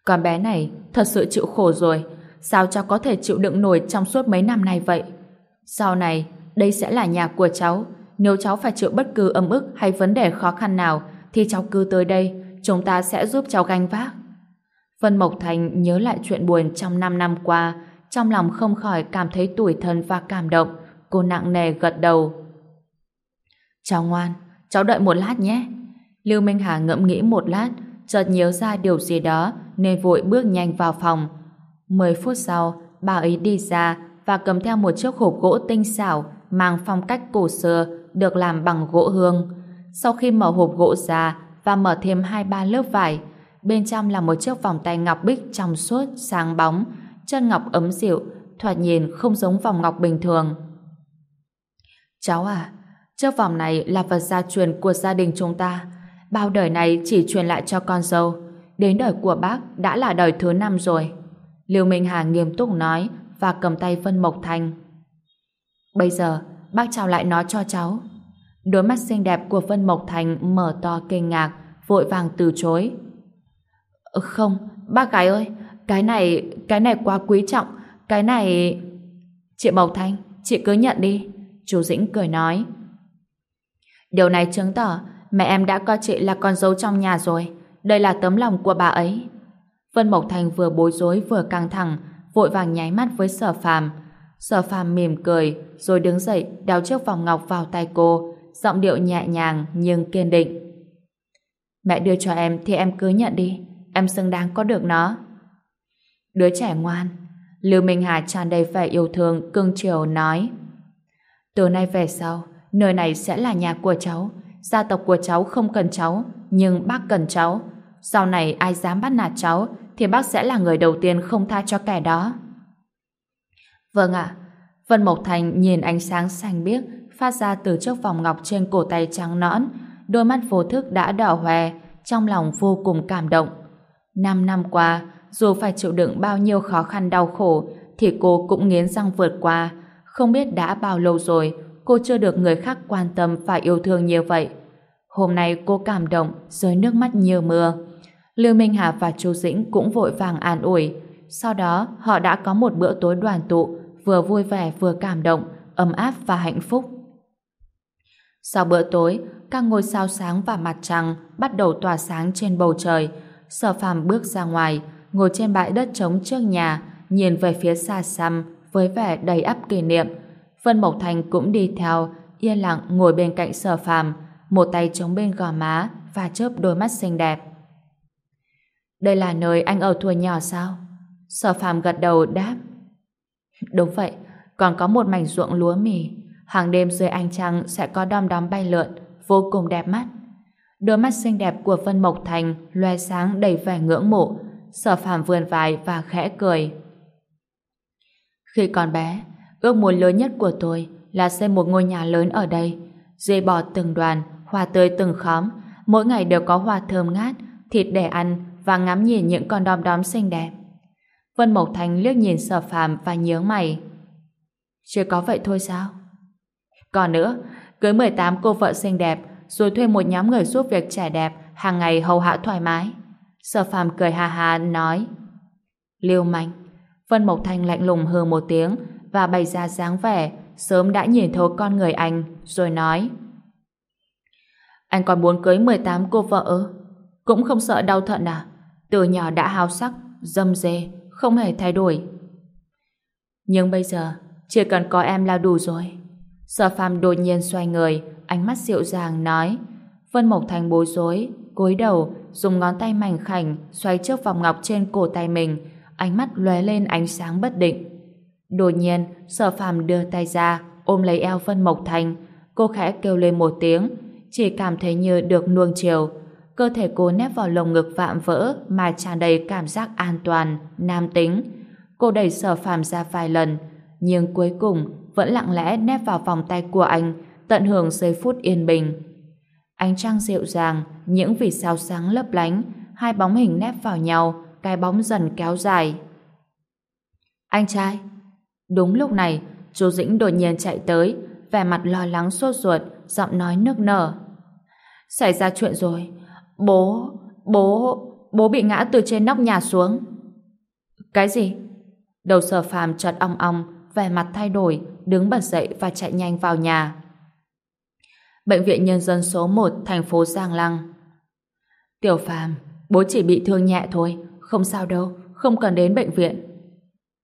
Speaker 1: Con bé này thật sự chịu khổ rồi, sao cháu có thể chịu đựng nổi trong suốt mấy năm này vậy? Sau này, đây sẽ là nhà của cháu, nếu cháu phải chịu bất cứ âm ức hay vấn đề khó khăn nào thì cháu cứ tới đây, chúng ta sẽ giúp cháu gánh vác. Vân Mộc Thành nhớ lại chuyện buồn trong 5 năm qua, trong lòng không khỏi cảm thấy tủi thân và cảm động. Cô nặng nề gật đầu. Cháu ngoan, cháu đợi một lát nhé. Lưu Minh Hà ngẫm nghĩ một lát, chợt nhớ ra điều gì đó nên vội bước nhanh vào phòng. Mười phút sau, bà ấy đi ra và cầm theo một chiếc hộp gỗ tinh xảo mang phong cách cổ xưa được làm bằng gỗ hương. Sau khi mở hộp gỗ ra và mở thêm hai ba lớp vải, bên trong là một chiếc vòng tay ngọc bích trong suốt, sáng bóng, chân ngọc ấm dịu, thoạt nhìn không giống vòng ngọc bình thường. Cháu à, chiếc vòng này là vật gia truyền của gia đình chúng ta. Bao đời này chỉ truyền lại cho con dâu. Đến đời của bác đã là đời thứ năm rồi. Lưu Minh Hà nghiêm túc nói và cầm tay Vân Mộc Thành. Bây giờ, bác trao lại nó cho cháu. Đôi mắt xinh đẹp của Vân Mộc Thành mở to kinh ngạc, vội vàng từ chối. Không, bác gái ơi, cái này, cái này quá quý trọng, cái này... Chị Mộc Thành, chị cứ nhận đi. Chú Dĩnh cười nói. Điều này chứng tỏ mẹ em đã coi chị là con dâu trong nhà rồi. Đây là tấm lòng của bà ấy. Vân Mộc Thành vừa bối rối vừa căng thẳng, vội vàng nháy mắt với sở phàm. Sở phàm mỉm cười, rồi đứng dậy đeo chiếc vòng ngọc vào tay cô, giọng điệu nhẹ nhàng nhưng kiên định. Mẹ đưa cho em thì em cứ nhận đi, em xứng đáng có được nó. Đứa trẻ ngoan, Lưu Minh Hà tràn đầy vẻ yêu thương, cưng chiều nói. Từ nay về sau, nơi này sẽ là nhà của cháu. Gia tộc của cháu không cần cháu, nhưng bác cần cháu. Sau này ai dám bắt nạt cháu, thì bác sẽ là người đầu tiên không tha cho kẻ đó. Vâng ạ. Vân Mộc Thành nhìn ánh sáng xanh biếc phát ra từ chiếc vòng ngọc trên cổ tay trắng nõn, đôi mắt vô thức đã đỏ hoe, trong lòng vô cùng cảm động. Năm năm qua, dù phải chịu đựng bao nhiêu khó khăn đau khổ, thì cô cũng nghiến răng vượt qua. Không biết đã bao lâu rồi, cô chưa được người khác quan tâm và yêu thương như vậy. Hôm nay cô cảm động, rơi nước mắt như mưa. Lưu Minh Hà và Chu Dĩnh cũng vội vàng an ủi. Sau đó, họ đã có một bữa tối đoàn tụ, vừa vui vẻ vừa cảm động, ấm áp và hạnh phúc. Sau bữa tối, các ngôi sao sáng và mặt trăng bắt đầu tỏa sáng trên bầu trời. Sở phàm bước ra ngoài, ngồi trên bãi đất trống trước nhà, nhìn về phía xa xăm với vẻ đầy ắp kỷ niệm. Vân Mộc Thành cũng đi theo, yên lặng ngồi bên cạnh sở phàm, một tay chống bên gò má và chớp đôi mắt xinh đẹp. Đây là nơi anh ở tuổi nhỏ sao? Sở phàm gật đầu đáp. Đúng vậy, còn có một mảnh ruộng lúa mì. Hàng đêm dưới ánh trăng sẽ có đom đóm bay lượn, vô cùng đẹp mắt. Đôi mắt xinh đẹp của Vân Mộc Thành loe sáng đầy vẻ ngưỡng mộ. Sở phàm vườn vai và khẽ cười. Khi còn bé, ước muốn lớn nhất của tôi là xây một ngôi nhà lớn ở đây. Dê bò từng đoàn, hoa tươi từng khóm, mỗi ngày đều có hoa thơm ngát, thịt để ăn và ngắm nhìn những con đom đóm xinh đẹp. Vân Mộc Thành liếc nhìn sở phàm và nhướng mày. chưa có vậy thôi sao? Còn nữa, cưới 18 cô vợ xinh đẹp rồi thuê một nhóm người giúp việc trẻ đẹp hàng ngày hầu hạ thoải mái. Sở phàm cười hà hà nói Liêu manh Vân Mộc Thành lạnh lùng hừ một tiếng và bày ra dáng vẻ sớm đã nhìn thấu con người anh rồi nói Anh còn muốn cưới 18 cô vợ ư? Cũng không sợ đau thận à? Từ nhỏ đã hào sắc, dâm dê, không hề thay đổi. Nhưng bây giờ, chỉ cần có em là đủ rồi. Sở phàm đột nhiên xoay người, ánh mắt dịu dàng nói. Vân Mộc Thành bối rối, cúi đầu, dùng ngón tay mảnh khảnh xoay trước vòng ngọc trên cổ tay mình, ánh mắt lóe lên ánh sáng bất định. Đột nhiên, sở phàm đưa tay ra, ôm lấy eo Vân Mộc Thành. Cô khẽ kêu lên một tiếng, chỉ cảm thấy như được nuông chiều. Cơ thể cô nép vào lồng ngực vạm vỡ mà tràn đầy cảm giác an toàn, nam tính. Cô đẩy sở phàm ra vài lần, nhưng cuối cùng vẫn lặng lẽ nép vào vòng tay của anh, tận hưởng giây phút yên bình. Ánh trăng dịu dàng, những vì sao sáng lấp lánh, hai bóng hình nép vào nhau, cái bóng dần kéo dài. Anh trai! Đúng lúc này, chú Dĩnh đột nhiên chạy tới, vẻ mặt lo lắng sốt ruột, giọng nói nước nở. Xảy ra chuyện rồi. Bố, bố, bố bị ngã từ trên nóc nhà xuống. Cái gì? Đầu sở phàm chợt ong ong, vẻ mặt thay đổi, đứng bật dậy và chạy nhanh vào nhà. Bệnh viện Nhân dân số 1 thành phố Giang Lăng. Tiểu Phàm, bố chỉ bị thương nhẹ thôi, không sao đâu, không cần đến bệnh viện.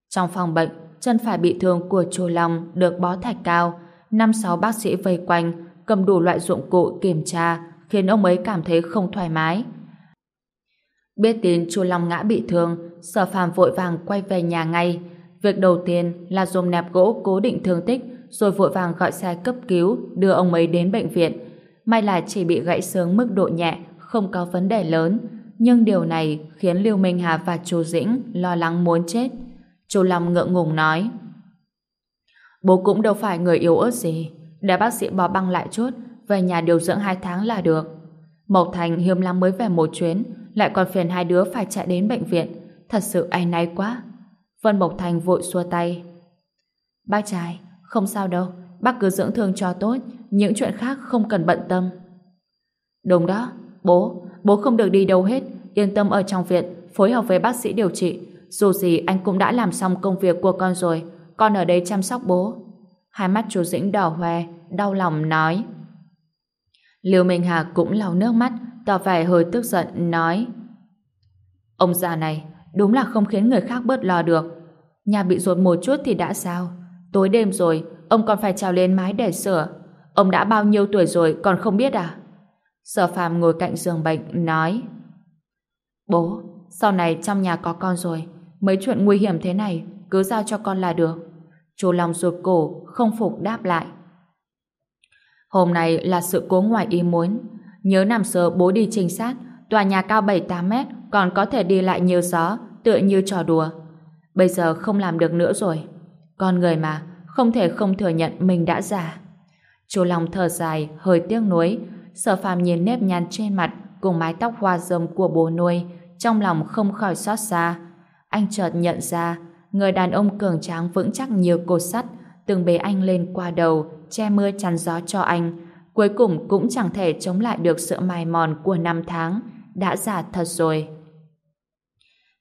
Speaker 1: Trong phòng bệnh, chân phải bị thương của Chu Long được bó thạch cao, năm sáu bác sĩ vây quanh, cầm đủ loại dụng cụ kiểm tra, khiến ông ấy cảm thấy không thoải mái. Biết tin Chu Long ngã bị thương, Sở Phàm vội vàng quay về nhà ngay. Việc đầu tiên là dùng nẹp gỗ cố định thương tích, rồi vội vàng gọi xe cấp cứu đưa ông ấy đến bệnh viện. May là chỉ bị gãy xương mức độ nhẹ, không có vấn đề lớn. Nhưng điều này khiến Lưu Minh Hà và Chu Dĩnh lo lắng muốn chết. Chu Long ngượng ngùng nói Bố cũng đâu phải người yếu ớt gì. Để bác sĩ bó băng lại chút, về nhà điều dưỡng hai tháng là được. Mộc Thành hiếm lắm mới về một chuyến, lại còn phiền hai đứa phải chạy đến bệnh viện. Thật sự ai náy quá. Vân Mộc Thành vội xua tay. Bác trai, không sao đâu, bác cứ dưỡng thương cho tốt, những chuyện khác không cần bận tâm. Đúng đó, bố, bố không được đi đâu hết, yên tâm ở trong viện, phối hợp với bác sĩ điều trị. Dù gì anh cũng đã làm xong công việc của con rồi, con ở đây chăm sóc bố. Hai mắt chú Dĩnh đỏ hoe, đau lòng nói. Liêu Minh Hà cũng lau nước mắt, tỏ vẻ hơi tức giận, nói Ông già này, đúng là không khiến người khác bớt lo được. Nhà bị rột một chút thì đã sao? Tối đêm rồi, ông còn phải trèo lên mái để sửa. Ông đã bao nhiêu tuổi rồi còn không biết à? Sở phàm ngồi cạnh giường bệnh, nói Bố, sau này trong nhà có con rồi, mấy chuyện nguy hiểm thế này cứ giao cho con là được. Chú lòng ruột cổ, không phục đáp lại. Hôm nay là sự cố ngoài ý muốn. Nhớ năm xưa bố đi trinh sát, tòa nhà cao 7-8 mét còn có thể đi lại nhiều gió, tựa như trò đùa. Bây giờ không làm được nữa rồi. Con người mà, không thể không thừa nhận mình đã già. Chú Long thở dài, hơi tiếc nuối. Sở phàm nhìn nếp nhăn trên mặt cùng mái tóc hoa râm của bố nuôi, trong lòng không khỏi xót xa. Anh chợt nhận ra, người đàn ông cường tráng vững chắc như cột sắt, từng bế anh lên qua đầu, che mưa chắn gió cho anh. Cuối cùng cũng chẳng thể chống lại được sự mài mòn của năm tháng. Đã già thật rồi.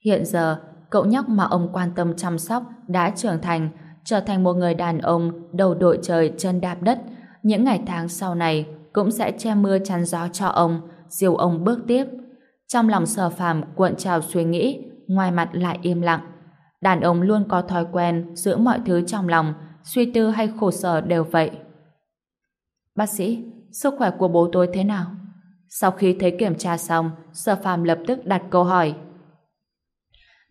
Speaker 1: Hiện giờ, cậu nhóc mà ông quan tâm chăm sóc đã trưởng thành, trở thành một người đàn ông đầu đội trời chân đạp đất, những ngày tháng sau này cũng sẽ che mưa chắn gió cho ông, diều ông bước tiếp. Trong lòng sở phàm cuộn trào suy nghĩ, ngoài mặt lại im lặng. Đàn ông luôn có thói quen giữ mọi thứ trong lòng, suy tư hay khổ sở đều vậy. Bác sĩ, sức khỏe của bố tôi thế nào? Sau khi thấy kiểm tra xong, sở phàm lập tức đặt câu hỏi.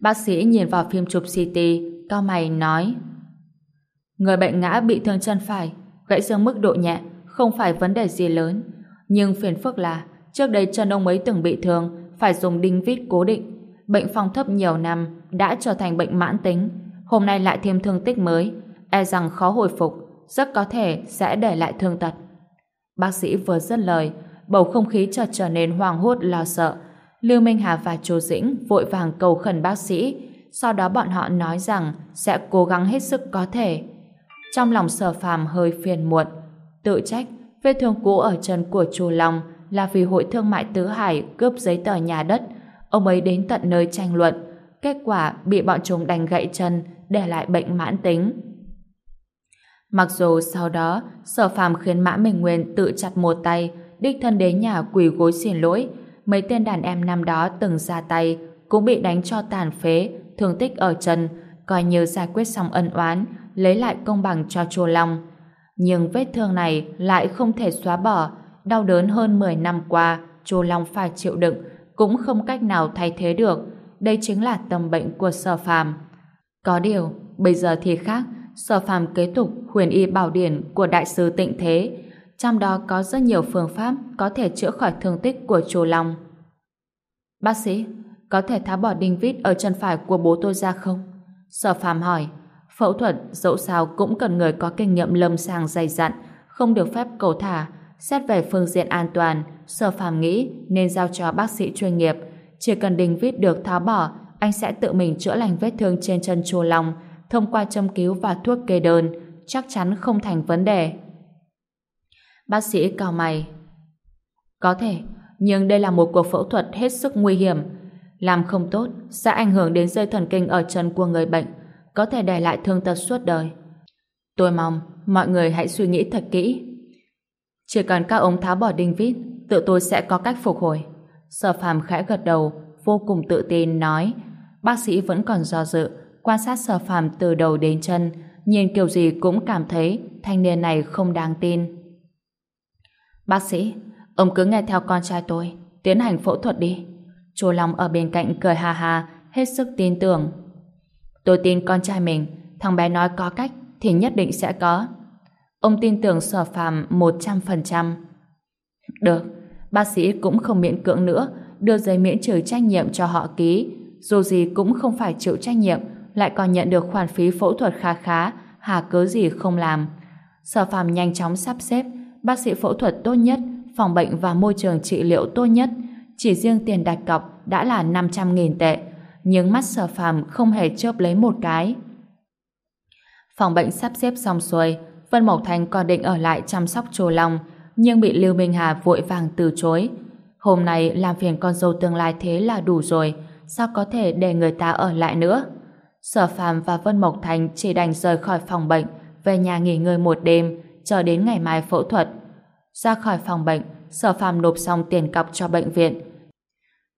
Speaker 1: Bác sĩ nhìn vào phim chụp CT, cao mày nói Người bệnh ngã bị thương chân phải, gãy xương mức độ nhẹ, không phải vấn đề gì lớn. Nhưng phiền phức là trước đây chân ông ấy từng bị thương, phải dùng đinh vít cố định. Bệnh phong thấp nhiều năm đã trở thành bệnh mãn tính. Hôm nay lại thêm thương tích mới, e rằng khó hồi phục, rất có thể sẽ để lại thương tật. Bác sĩ vừa dứt lời, bầu không khí chợt trở nên hoang hốt lo sợ. Lưu Minh Hà và Chu Dĩnh vội vàng cầu khẩn bác sĩ, sau đó bọn họ nói rằng sẽ cố gắng hết sức có thể. Trong lòng sở phàm hơi phiền muộn, tự trách vết thương cũ ở chân của Chu Long là vì hội thương mại tứ hải cướp giấy tờ nhà đất. Ông ấy đến tận nơi tranh luận, kết quả bị bọn chúng đánh gãy chân, để lại bệnh mãn tính. Mặc dù sau đó sở phàm khiến Mã Minh Nguyên tự chặt một tay, đích thân đến nhà quỳ gối xin lỗi, mấy tên đàn em năm đó từng ra tay cũng bị đánh cho tàn phế, thương tích ở chân, coi như giải quyết xong ân oán, lấy lại công bằng cho Chu Long. Nhưng vết thương này lại không thể xóa bỏ, đau đớn hơn 10 năm qua, Chu Long phải chịu đựng, cũng không cách nào thay thế được. Đây chính là tâm bệnh của Sở Phàm. Có điều, bây giờ thì khác, Sở Phàm kế tục huyền y bảo điển của đại sư Tịnh Thế, trong đó có rất nhiều phương pháp có thể chữa khỏi thương tích của Chu Long. Bác sĩ, có thể tháo bỏ đinh vít ở chân phải của bố tôi ra không? Sở Phàm hỏi. Phẫu thuật dẫu sao cũng cần người có kinh nghiệm lâm sàng dày dặn, không được phép cầu thả. Xét về phương diện an toàn, Sở Phàm nghĩ nên giao cho bác sĩ chuyên nghiệp. Chỉ cần đinh vít được tháo bỏ, anh sẽ tự mình chữa lành vết thương trên chân chùa Long thông qua châm cứu và thuốc kê đơn, chắc chắn không thành vấn đề. Bác sĩ cao mày. Có thể, nhưng đây là một cuộc phẫu thuật hết sức nguy hiểm. Làm không tốt sẽ ảnh hưởng đến dây thần kinh ở chân của người bệnh, có thể để lại thương tật suốt đời. Tôi mong mọi người hãy suy nghĩ thật kỹ. Chỉ cần các ống tháo bỏ đinh vít, tự tôi sẽ có cách phục hồi. Sở phàm khẽ gật đầu, vô cùng tự tin nói. Bác sĩ vẫn còn do dự, quan sát sở phàm từ đầu đến chân, nhìn kiểu gì cũng cảm thấy thanh niên này không đáng tin. Bác sĩ, ông cứ nghe theo con trai tôi, tiến hành phẫu thuật đi. Chu Long ở bên cạnh cười hà hà, hết sức tin tưởng. Tôi tin con trai mình, thằng bé nói có cách thì nhất định sẽ có. Ông tin tưởng sở phàm 100%. Được, bác sĩ cũng không miễn cưỡng nữa, đưa giấy miễn trừ trách nhiệm cho họ ký. Dù gì cũng không phải chịu trách nhiệm, lại còn nhận được khoản phí phẫu thuật khá khá, hà cớ gì không làm. Sở phàm nhanh chóng sắp xếp, bác sĩ phẫu thuật tốt nhất, phòng bệnh và môi trường trị liệu tốt nhất. Chỉ riêng tiền đặt cọc đã là 500.000 tệ, nhưng mắt sở phàm không hề chớp lấy một cái. Phòng bệnh sắp xếp xong xuôi, Vân Mộc Thành còn định ở lại chăm sóc Chu Long, nhưng bị Lưu Minh Hà vội vàng từ chối. Hôm nay làm phiền con dâu tương lai thế là đủ rồi, sao có thể để người ta ở lại nữa? Sở Phàm và Vân Mộc Thành chỉ đành rời khỏi phòng bệnh, về nhà nghỉ ngơi một đêm, chờ đến ngày mai phẫu thuật. Ra khỏi phòng bệnh, Sở Phàm nộp xong tiền cọc cho bệnh viện.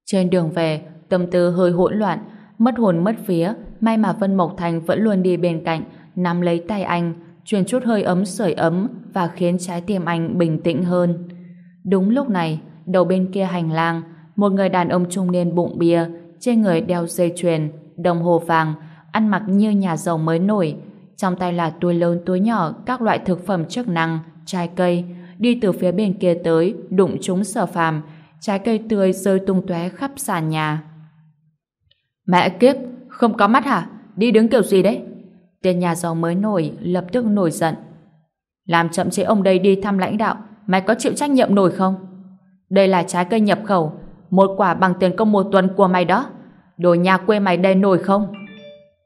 Speaker 1: Trên đường về, tâm tư hơi hỗn loạn, mất hồn mất vía, may mà Vân Mộc Thành vẫn luôn đi bên cạnh, nắm lấy tay anh, truyền chút hơi ấm sưởi ấm và khiến trái tim anh bình tĩnh hơn. Đúng lúc này, đầu bên kia hành lang, một người đàn ông trung niên bụng bia, trên người đeo dây chuyền, đồng hồ vàng, ăn mặc như nhà giàu mới nổi, trong tay là túi lớn túi nhỏ các loại thực phẩm chức năng, trái cây, đi từ phía bên kia tới, đụng chúng sở phàm, trái cây tươi rơi tung tóe khắp sàn nhà. Mẹ kiếp, không có mắt hả? Đi đứng kiểu gì đấy? Tên nhà giàu mới nổi lập tức nổi giận. Làm chậm chế ông đây đi thăm lãnh đạo, mày có chịu trách nhiệm nổi không? Đây là trái cây nhập khẩu, một quả bằng tiền công một tuần của mày đó. Đồ nhà quê mày đây nổi không?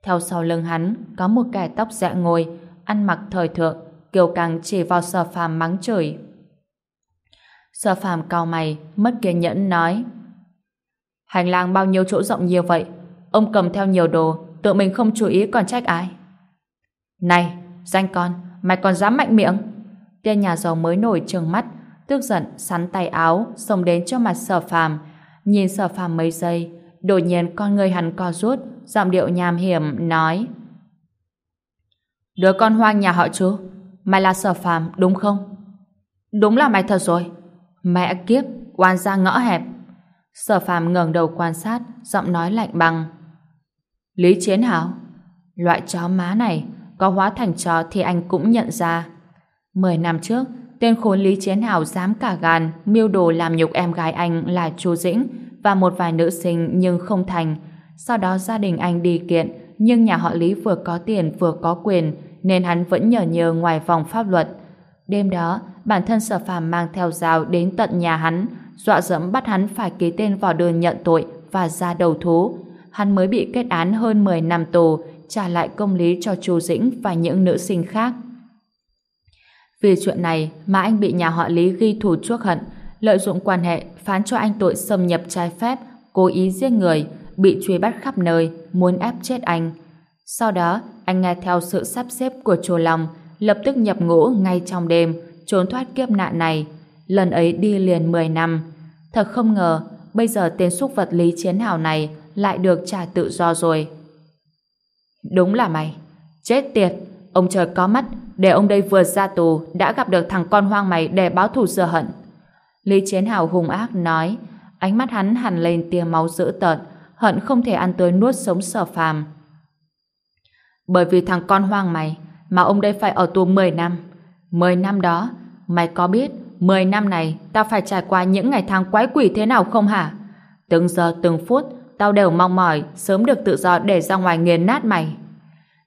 Speaker 1: Theo sau lưng hắn có một kẻ tóc dạ ngồi, ăn mặc thời thượng, kiều càng chỉ vào sở phàm mắng chửi. Sở phàm cao mày, mất kiên nhẫn nói. Hành lang bao nhiêu chỗ rộng nhiều vậy? Ông cầm theo nhiều đồ, tự mình không chú ý còn trách ai? Này, danh con, mày còn dám mạnh miệng? Tên nhà giàu mới nổi trừng mắt, tức giận sắn tay áo, xông đến cho mặt sở phàm. Nhìn sở phàm mấy giây, đột nhiên con người hắn co rút, giọng điệu nham hiểm, nói Đứa con hoang nhà họ chú, mày là sở phàm, đúng không? Đúng là mày thật rồi. Mẹ kiếp, oan ra ngõ hẹp. Sở phàm ngẩng đầu quan sát, giọng nói lạnh bằng Lý Chiến Hảo, loại chó má này, có hóa thành chó thì anh cũng nhận ra. Mười năm trước, tên khốn Lý Chiến Hảo dám cả gan miêu đồ làm nhục em gái anh là Chu Dĩnh và một vài nữ sinh nhưng không thành. Sau đó gia đình anh đi kiện, nhưng nhà họ Lý vừa có tiền vừa có quyền, nên hắn vẫn nhờ nhờ ngoài vòng pháp luật. Đêm đó, bản thân sở phàm mang theo dao đến tận nhà hắn, dọa dẫm bắt hắn phải ký tên vào đơn nhận tội và ra đầu thú. Hắn mới bị kết án hơn 10 năm tù, trả lại công lý cho Chu Dĩnh và những nữ sinh khác. Vì chuyện này mà anh bị nhà họ Lý ghi thù chuốc hận, lợi dụng quan hệ phán cho anh tội xâm nhập trái phép, cố ý giết người, bị truy bắt khắp nơi, muốn ép chết anh. Sau đó, anh nghe theo sự sắp xếp của chùa Long, lập tức nhập ngũ ngay trong đêm, trốn thoát kiếp nạn này. Lần ấy đi liền 10 năm. Thật không ngờ, bây giờ tên xúc vật Lý Chiến Hào này lại được trả tự do rồi. Đúng là mày. Chết tiệt, ông trời có mắt, để ông đây vừa ra tù đã gặp được thằng con hoang mày để báo thù rửa hận. Lý Chiến Hào hung ác nói, ánh mắt hắn hằn lên tia máu dữ tợn, hận không thể ăn tươi nuốt sống sở phàm. Bởi vì thằng con hoang mày mà ông đây phải ở tù 10 năm. 10 năm đó, mày có biết 10 năm này tao phải trải qua những ngày tháng quái quỷ thế nào không hả? Từng giờ từng phút tao đều mong mỏi sớm được tự do để ra ngoài nghiền nát mày.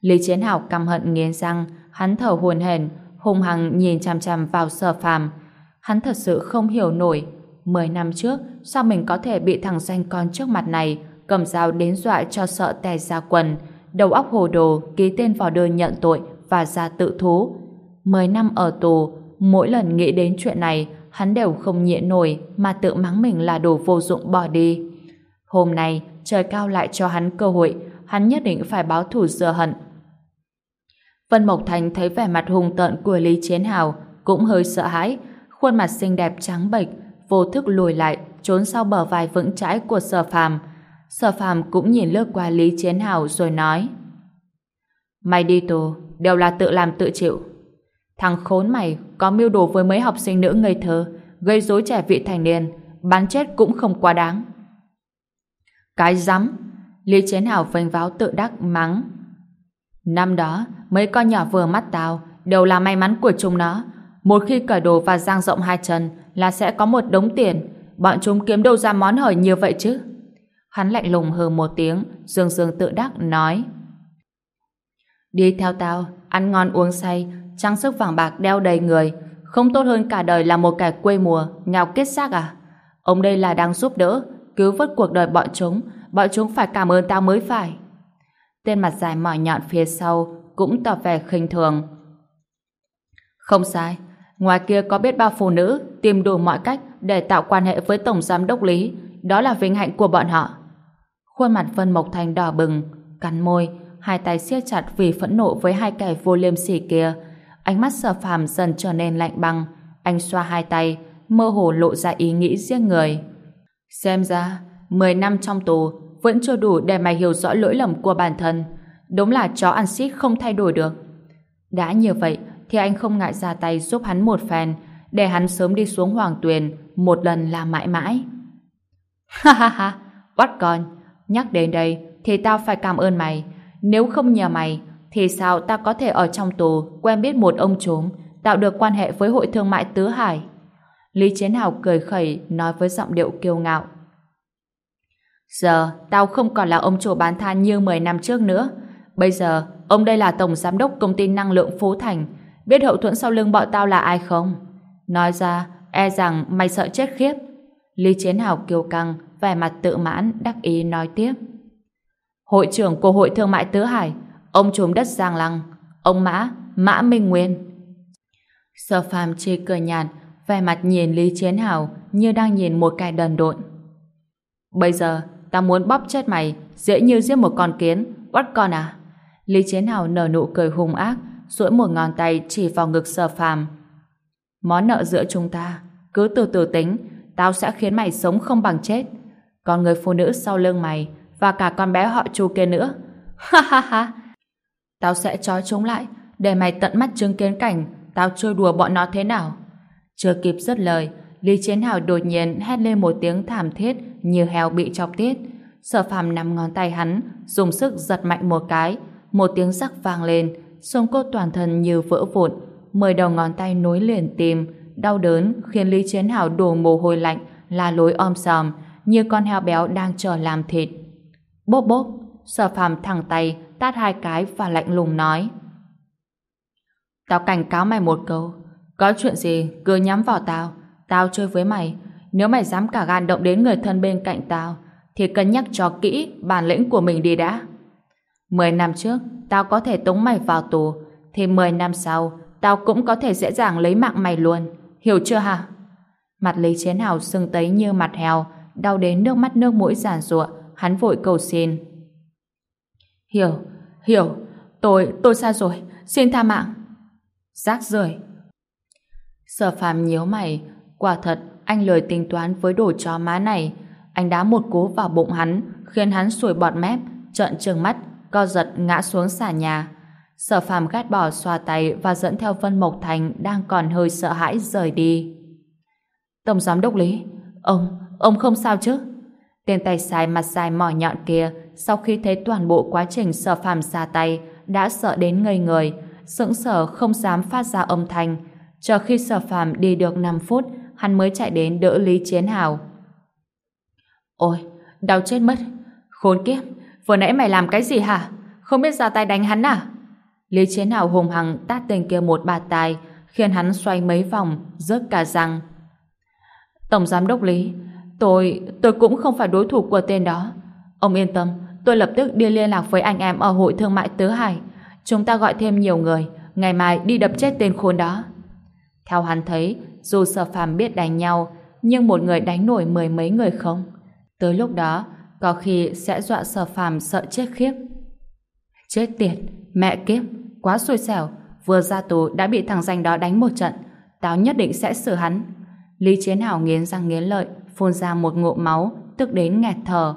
Speaker 1: Lý Chiến Hào căm hận nghiến răng, hắn thở hồn hển, hung hăng nhìn chằm chằm vào sở phàm. Hắn thật sự không hiểu nổi, 10 năm trước sao mình có thể bị thằng danh con trước mặt này cầm dao đến dọa cho sợ tè ra quần, đầu óc hồ đồ ký tên vào đơn nhận tội và ra tự thú. 10 năm ở tù, mỗi lần nghĩ đến chuyện này, hắn đều không nhịn nổi mà tự mắng mình là đồ vô dụng bỏ đi. Hôm nay, trời cao lại cho hắn cơ hội, hắn nhất định phải báo thù rửa hận. Vân Mộc Thành thấy vẻ mặt hùng tợn của Lý Chiến Hào, cũng hơi sợ hãi, khuôn mặt xinh đẹp trắng bệch, vô thức lùi lại, trốn sau bờ vai vững chãi của Sở Phàm. Sở Phàm cũng nhìn lướt qua Lý Chiến Hào rồi nói: "Mày đi tù, đều là tự làm tự chịu. Thằng khốn mày có mưu đồ với mấy học sinh nữ ngây thơ, gây rối trẻ vị thành niên, bắn chết cũng không quá đáng." Cái rắm! Lý Chiến Hào vênh váo tự đắc mắng. Năm đó, mấy con nhỏ vừa mắt tao đều là may mắn của chúng nó. Một khi cởi đồ và giang rộng hai chân là sẽ có một đống tiền. Bọn chúng kiếm đâu ra món hời như vậy chứ? Hắn lạnh lùng hừ một tiếng, dương dương tự đắc nói. Đi theo tao, ăn ngon uống say, trang sức vàng bạc đeo đầy người, không tốt hơn cả đời là một kẻ quê mùa, nghèo kết xác à? Ông đây là đang giúp đỡ, cứu vớt cuộc đời bọn chúng, bọn chúng phải cảm ơn tao mới phải. Tên mặt dài mỏi nhọn phía sau cũng tỏ vẻ khinh thường. Không sai, ngoài kia có biết bao phụ nữ tìm đủ mọi cách để tạo quan hệ với Tổng Giám Đốc Lý, đó là vinh hạnh của bọn họ. Khuôn mặt Vân Mộc Thành đỏ bừng, cắn môi, hai tay siết chặt vì phẫn nộ với hai kẻ vô liêm sỉ kia. Ánh mắt sở phàm dần trở nên lạnh băng, anh xoa hai tay, mơ hồ lộ ra ý nghĩ riêng người. Xem ra, 10 năm trong tù vẫn chưa đủ để mày hiểu rõ lỗi lầm của bản thân. Đúng là chó ăn xít không thay đổi được. Đã như vậy, thì anh không ngại ra tay giúp hắn một phen, để hắn sớm đi xuống hoàng tuyền, một lần là mãi mãi. *laughs* Ha ha ha, bắt con, nhắc đến đây thì tao phải cảm ơn mày. Nếu không nhờ mày, thì sao tao có thể ở trong tù quen biết một ông trốn, tạo được quan hệ với hội thương mại Tứ Hải? Lý Chiến Hào cười khẩy nói với giọng điệu kiêu ngạo. Giờ, tao không còn là ông chủ bán than như 10 năm trước nữa. Bây giờ, ông đây là tổng giám đốc công ty năng lượng Phú Thành. Biết hậu thuẫn sau lưng bọn tao là ai không? Nói ra, e rằng mày sợ chết khiếp. Lý Chiến Hào kiêu căng, vẻ mặt tự mãn, đắc ý nói tiếp. Hội trưởng của Hội Thương mại Tứ Hải, ông trùm đất Giang Lăng, ông Mã, Mã Minh Nguyên. Sở phàm chê cười nhạt, vẻ mặt nhìn Lý Chiến Hào như đang nhìn một cái đần độn. Bây giờ, ta muốn bóp chết mày, dễ như giết một con kiến, bắt con à? Lý Chiến Hào nở nụ cười hung ác, duỗi một ngón tay chỉ vào ngực sở phàm. Món nợ giữa chúng ta, cứ từ từ tính, tao sẽ khiến mày sống không bằng chết. Còn người phụ nữ sau lưng mày và cả con bé họ chu kia nữa. Ha ha ha! Tao sẽ trói chúng lại để mày tận mắt chứng kiến cảnh tao chơi đùa bọn nó thế nào. Chưa kịp dứt lời, Lý Chiến Hào đột nhiên hét lên một tiếng thảm thiết như heo bị chọc tiết. Sở phàm nằm ngón tay hắn, dùng sức giật mạnh một cái, một tiếng rắc vang lên, xương cốt toàn thân như vỡ vụn, mười đầu ngón tay nối liền tim, đau đớn khiến Lý Chiến Hào đổ mồ hôi lạnh, la lối om sòm, như con heo béo đang chờ làm thịt. Bốp bốp, sở phàm thẳng tay, tát hai cái và lạnh lùng nói. Tao cảnh cáo mày một câu, có chuyện gì cứ nhắm vào tao, tao chơi với mày, nếu mày dám cả gan động đến người thân bên cạnh tao, thì cân nhắc cho kỹ bản lĩnh của mình đi đã. Mười năm trước, tao có thể tống mày vào tù, thì mười năm sau, tao cũng có thể dễ dàng lấy mạng mày luôn. Hiểu chưa hả? Mặt Lý Chiến Hào sưng tấy như mặt heo, đau đến nước mắt nước mũi giàn rụa, hắn vội cầu xin. Hiểu, hiểu, tôi, tôi sai rồi, xin tha mạng. Rác rưởi. Sở phàm nhíu mày, quả thật, anh lời tính toán với đồ chó má này. Anh đá một cú vào bụng hắn, khiến hắn sủi bọt mép, trợn trừng mắt, co giật ngã xuống xà nhà. Sở phàm ghét bỏ xoa tay và dẫn theo Vân Mộc Thành đang còn hơi sợ hãi rời đi. Tổng giám đốc Lý, ông, ông không sao chứ? Tên tay sai mặt dài mỏ nhọn kia sau khi thấy toàn bộ quá trình sở phàm ra tay đã sợ đến ngây người, sững sờ không dám phát ra âm thanh. Chờ khi sở phàm đi được 5 phút, hắn mới chạy đến đỡ Lý Chiến Hào. Ôi, đau chết mất. Khốn kiếp, vừa nãy mày làm cái gì hả? Không biết ra tay đánh hắn à? Lý chế nào hùng hằng tát tên kia một bà tài, khiến hắn xoay mấy vòng, rớt cả răng. Tổng giám đốc Lý, tôi, tôi cũng không phải đối thủ của tên đó. Ông yên tâm, tôi lập tức đi liên lạc với anh em ở hội thương mại Tứ Hải. Chúng ta gọi thêm nhiều người, ngày mai đi đập chết tên khốn đó. Theo hắn thấy, dù sở phàm biết đánh nhau, nhưng một người đánh nổi mười mấy người không. Tới lúc đó, có khi sẽ dọa sở phàm sợ chết khiếp. Chết tiệt, mẹ kiếp, quá xui xẻo, vừa ra tù đã bị thằng danh đó đánh một trận, tao nhất định sẽ xử hắn. Lý Chiến Hảo nghiến răng nghiến lợi, phun ra một ngụm máu, tức đến nghẹt thở.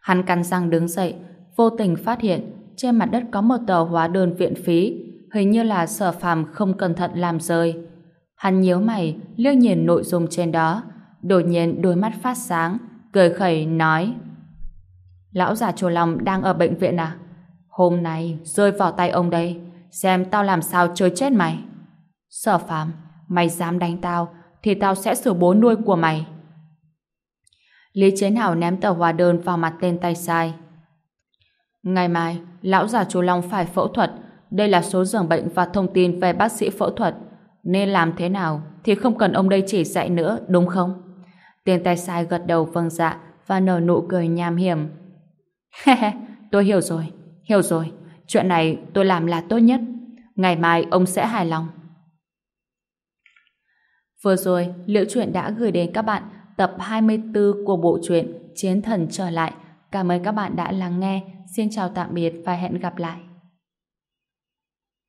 Speaker 1: Hắn cắn răng đứng dậy, vô tình phát hiện trên mặt đất có một tờ hóa đơn viện phí, hình như là sở phàm không cẩn thận làm rơi. Hắn nhíu mày, liếc nhìn nội dung trên đó, đột nhiên đôi mắt phát sáng, cười khẩy nói Lão già chùa lòng đang ở bệnh viện à? Hôm nay rơi vào tay ông đây, xem tao làm sao chơi chết mày. Sở phàm, mày dám đánh tao, thì tao sẽ xử bố nuôi của mày. Lý Chiến Hảo ném tờ hóa đơn vào mặt tên tay sai. Ngày mai, lão già chùa Long phải phẫu thuật. Đây là số giường bệnh và thông tin về bác sĩ phẫu thuật. Nên làm thế nào thì không cần ông đây chỉ dạy nữa, đúng không? Tiền tay sai gật đầu vâng dạ và nở nụ cười nham hiểm. *laughs* He tôi hiểu rồi, hiểu rồi. Chuyện này tôi làm là tốt nhất. Ngày mai ông sẽ hài lòng. Vừa rồi, Liễu Chuyện đã gửi đến các bạn tập 24 của bộ truyện Chiến Thần Trở Lại. Cảm ơn các bạn đã lắng nghe. Xin chào tạm biệt và hẹn gặp lại.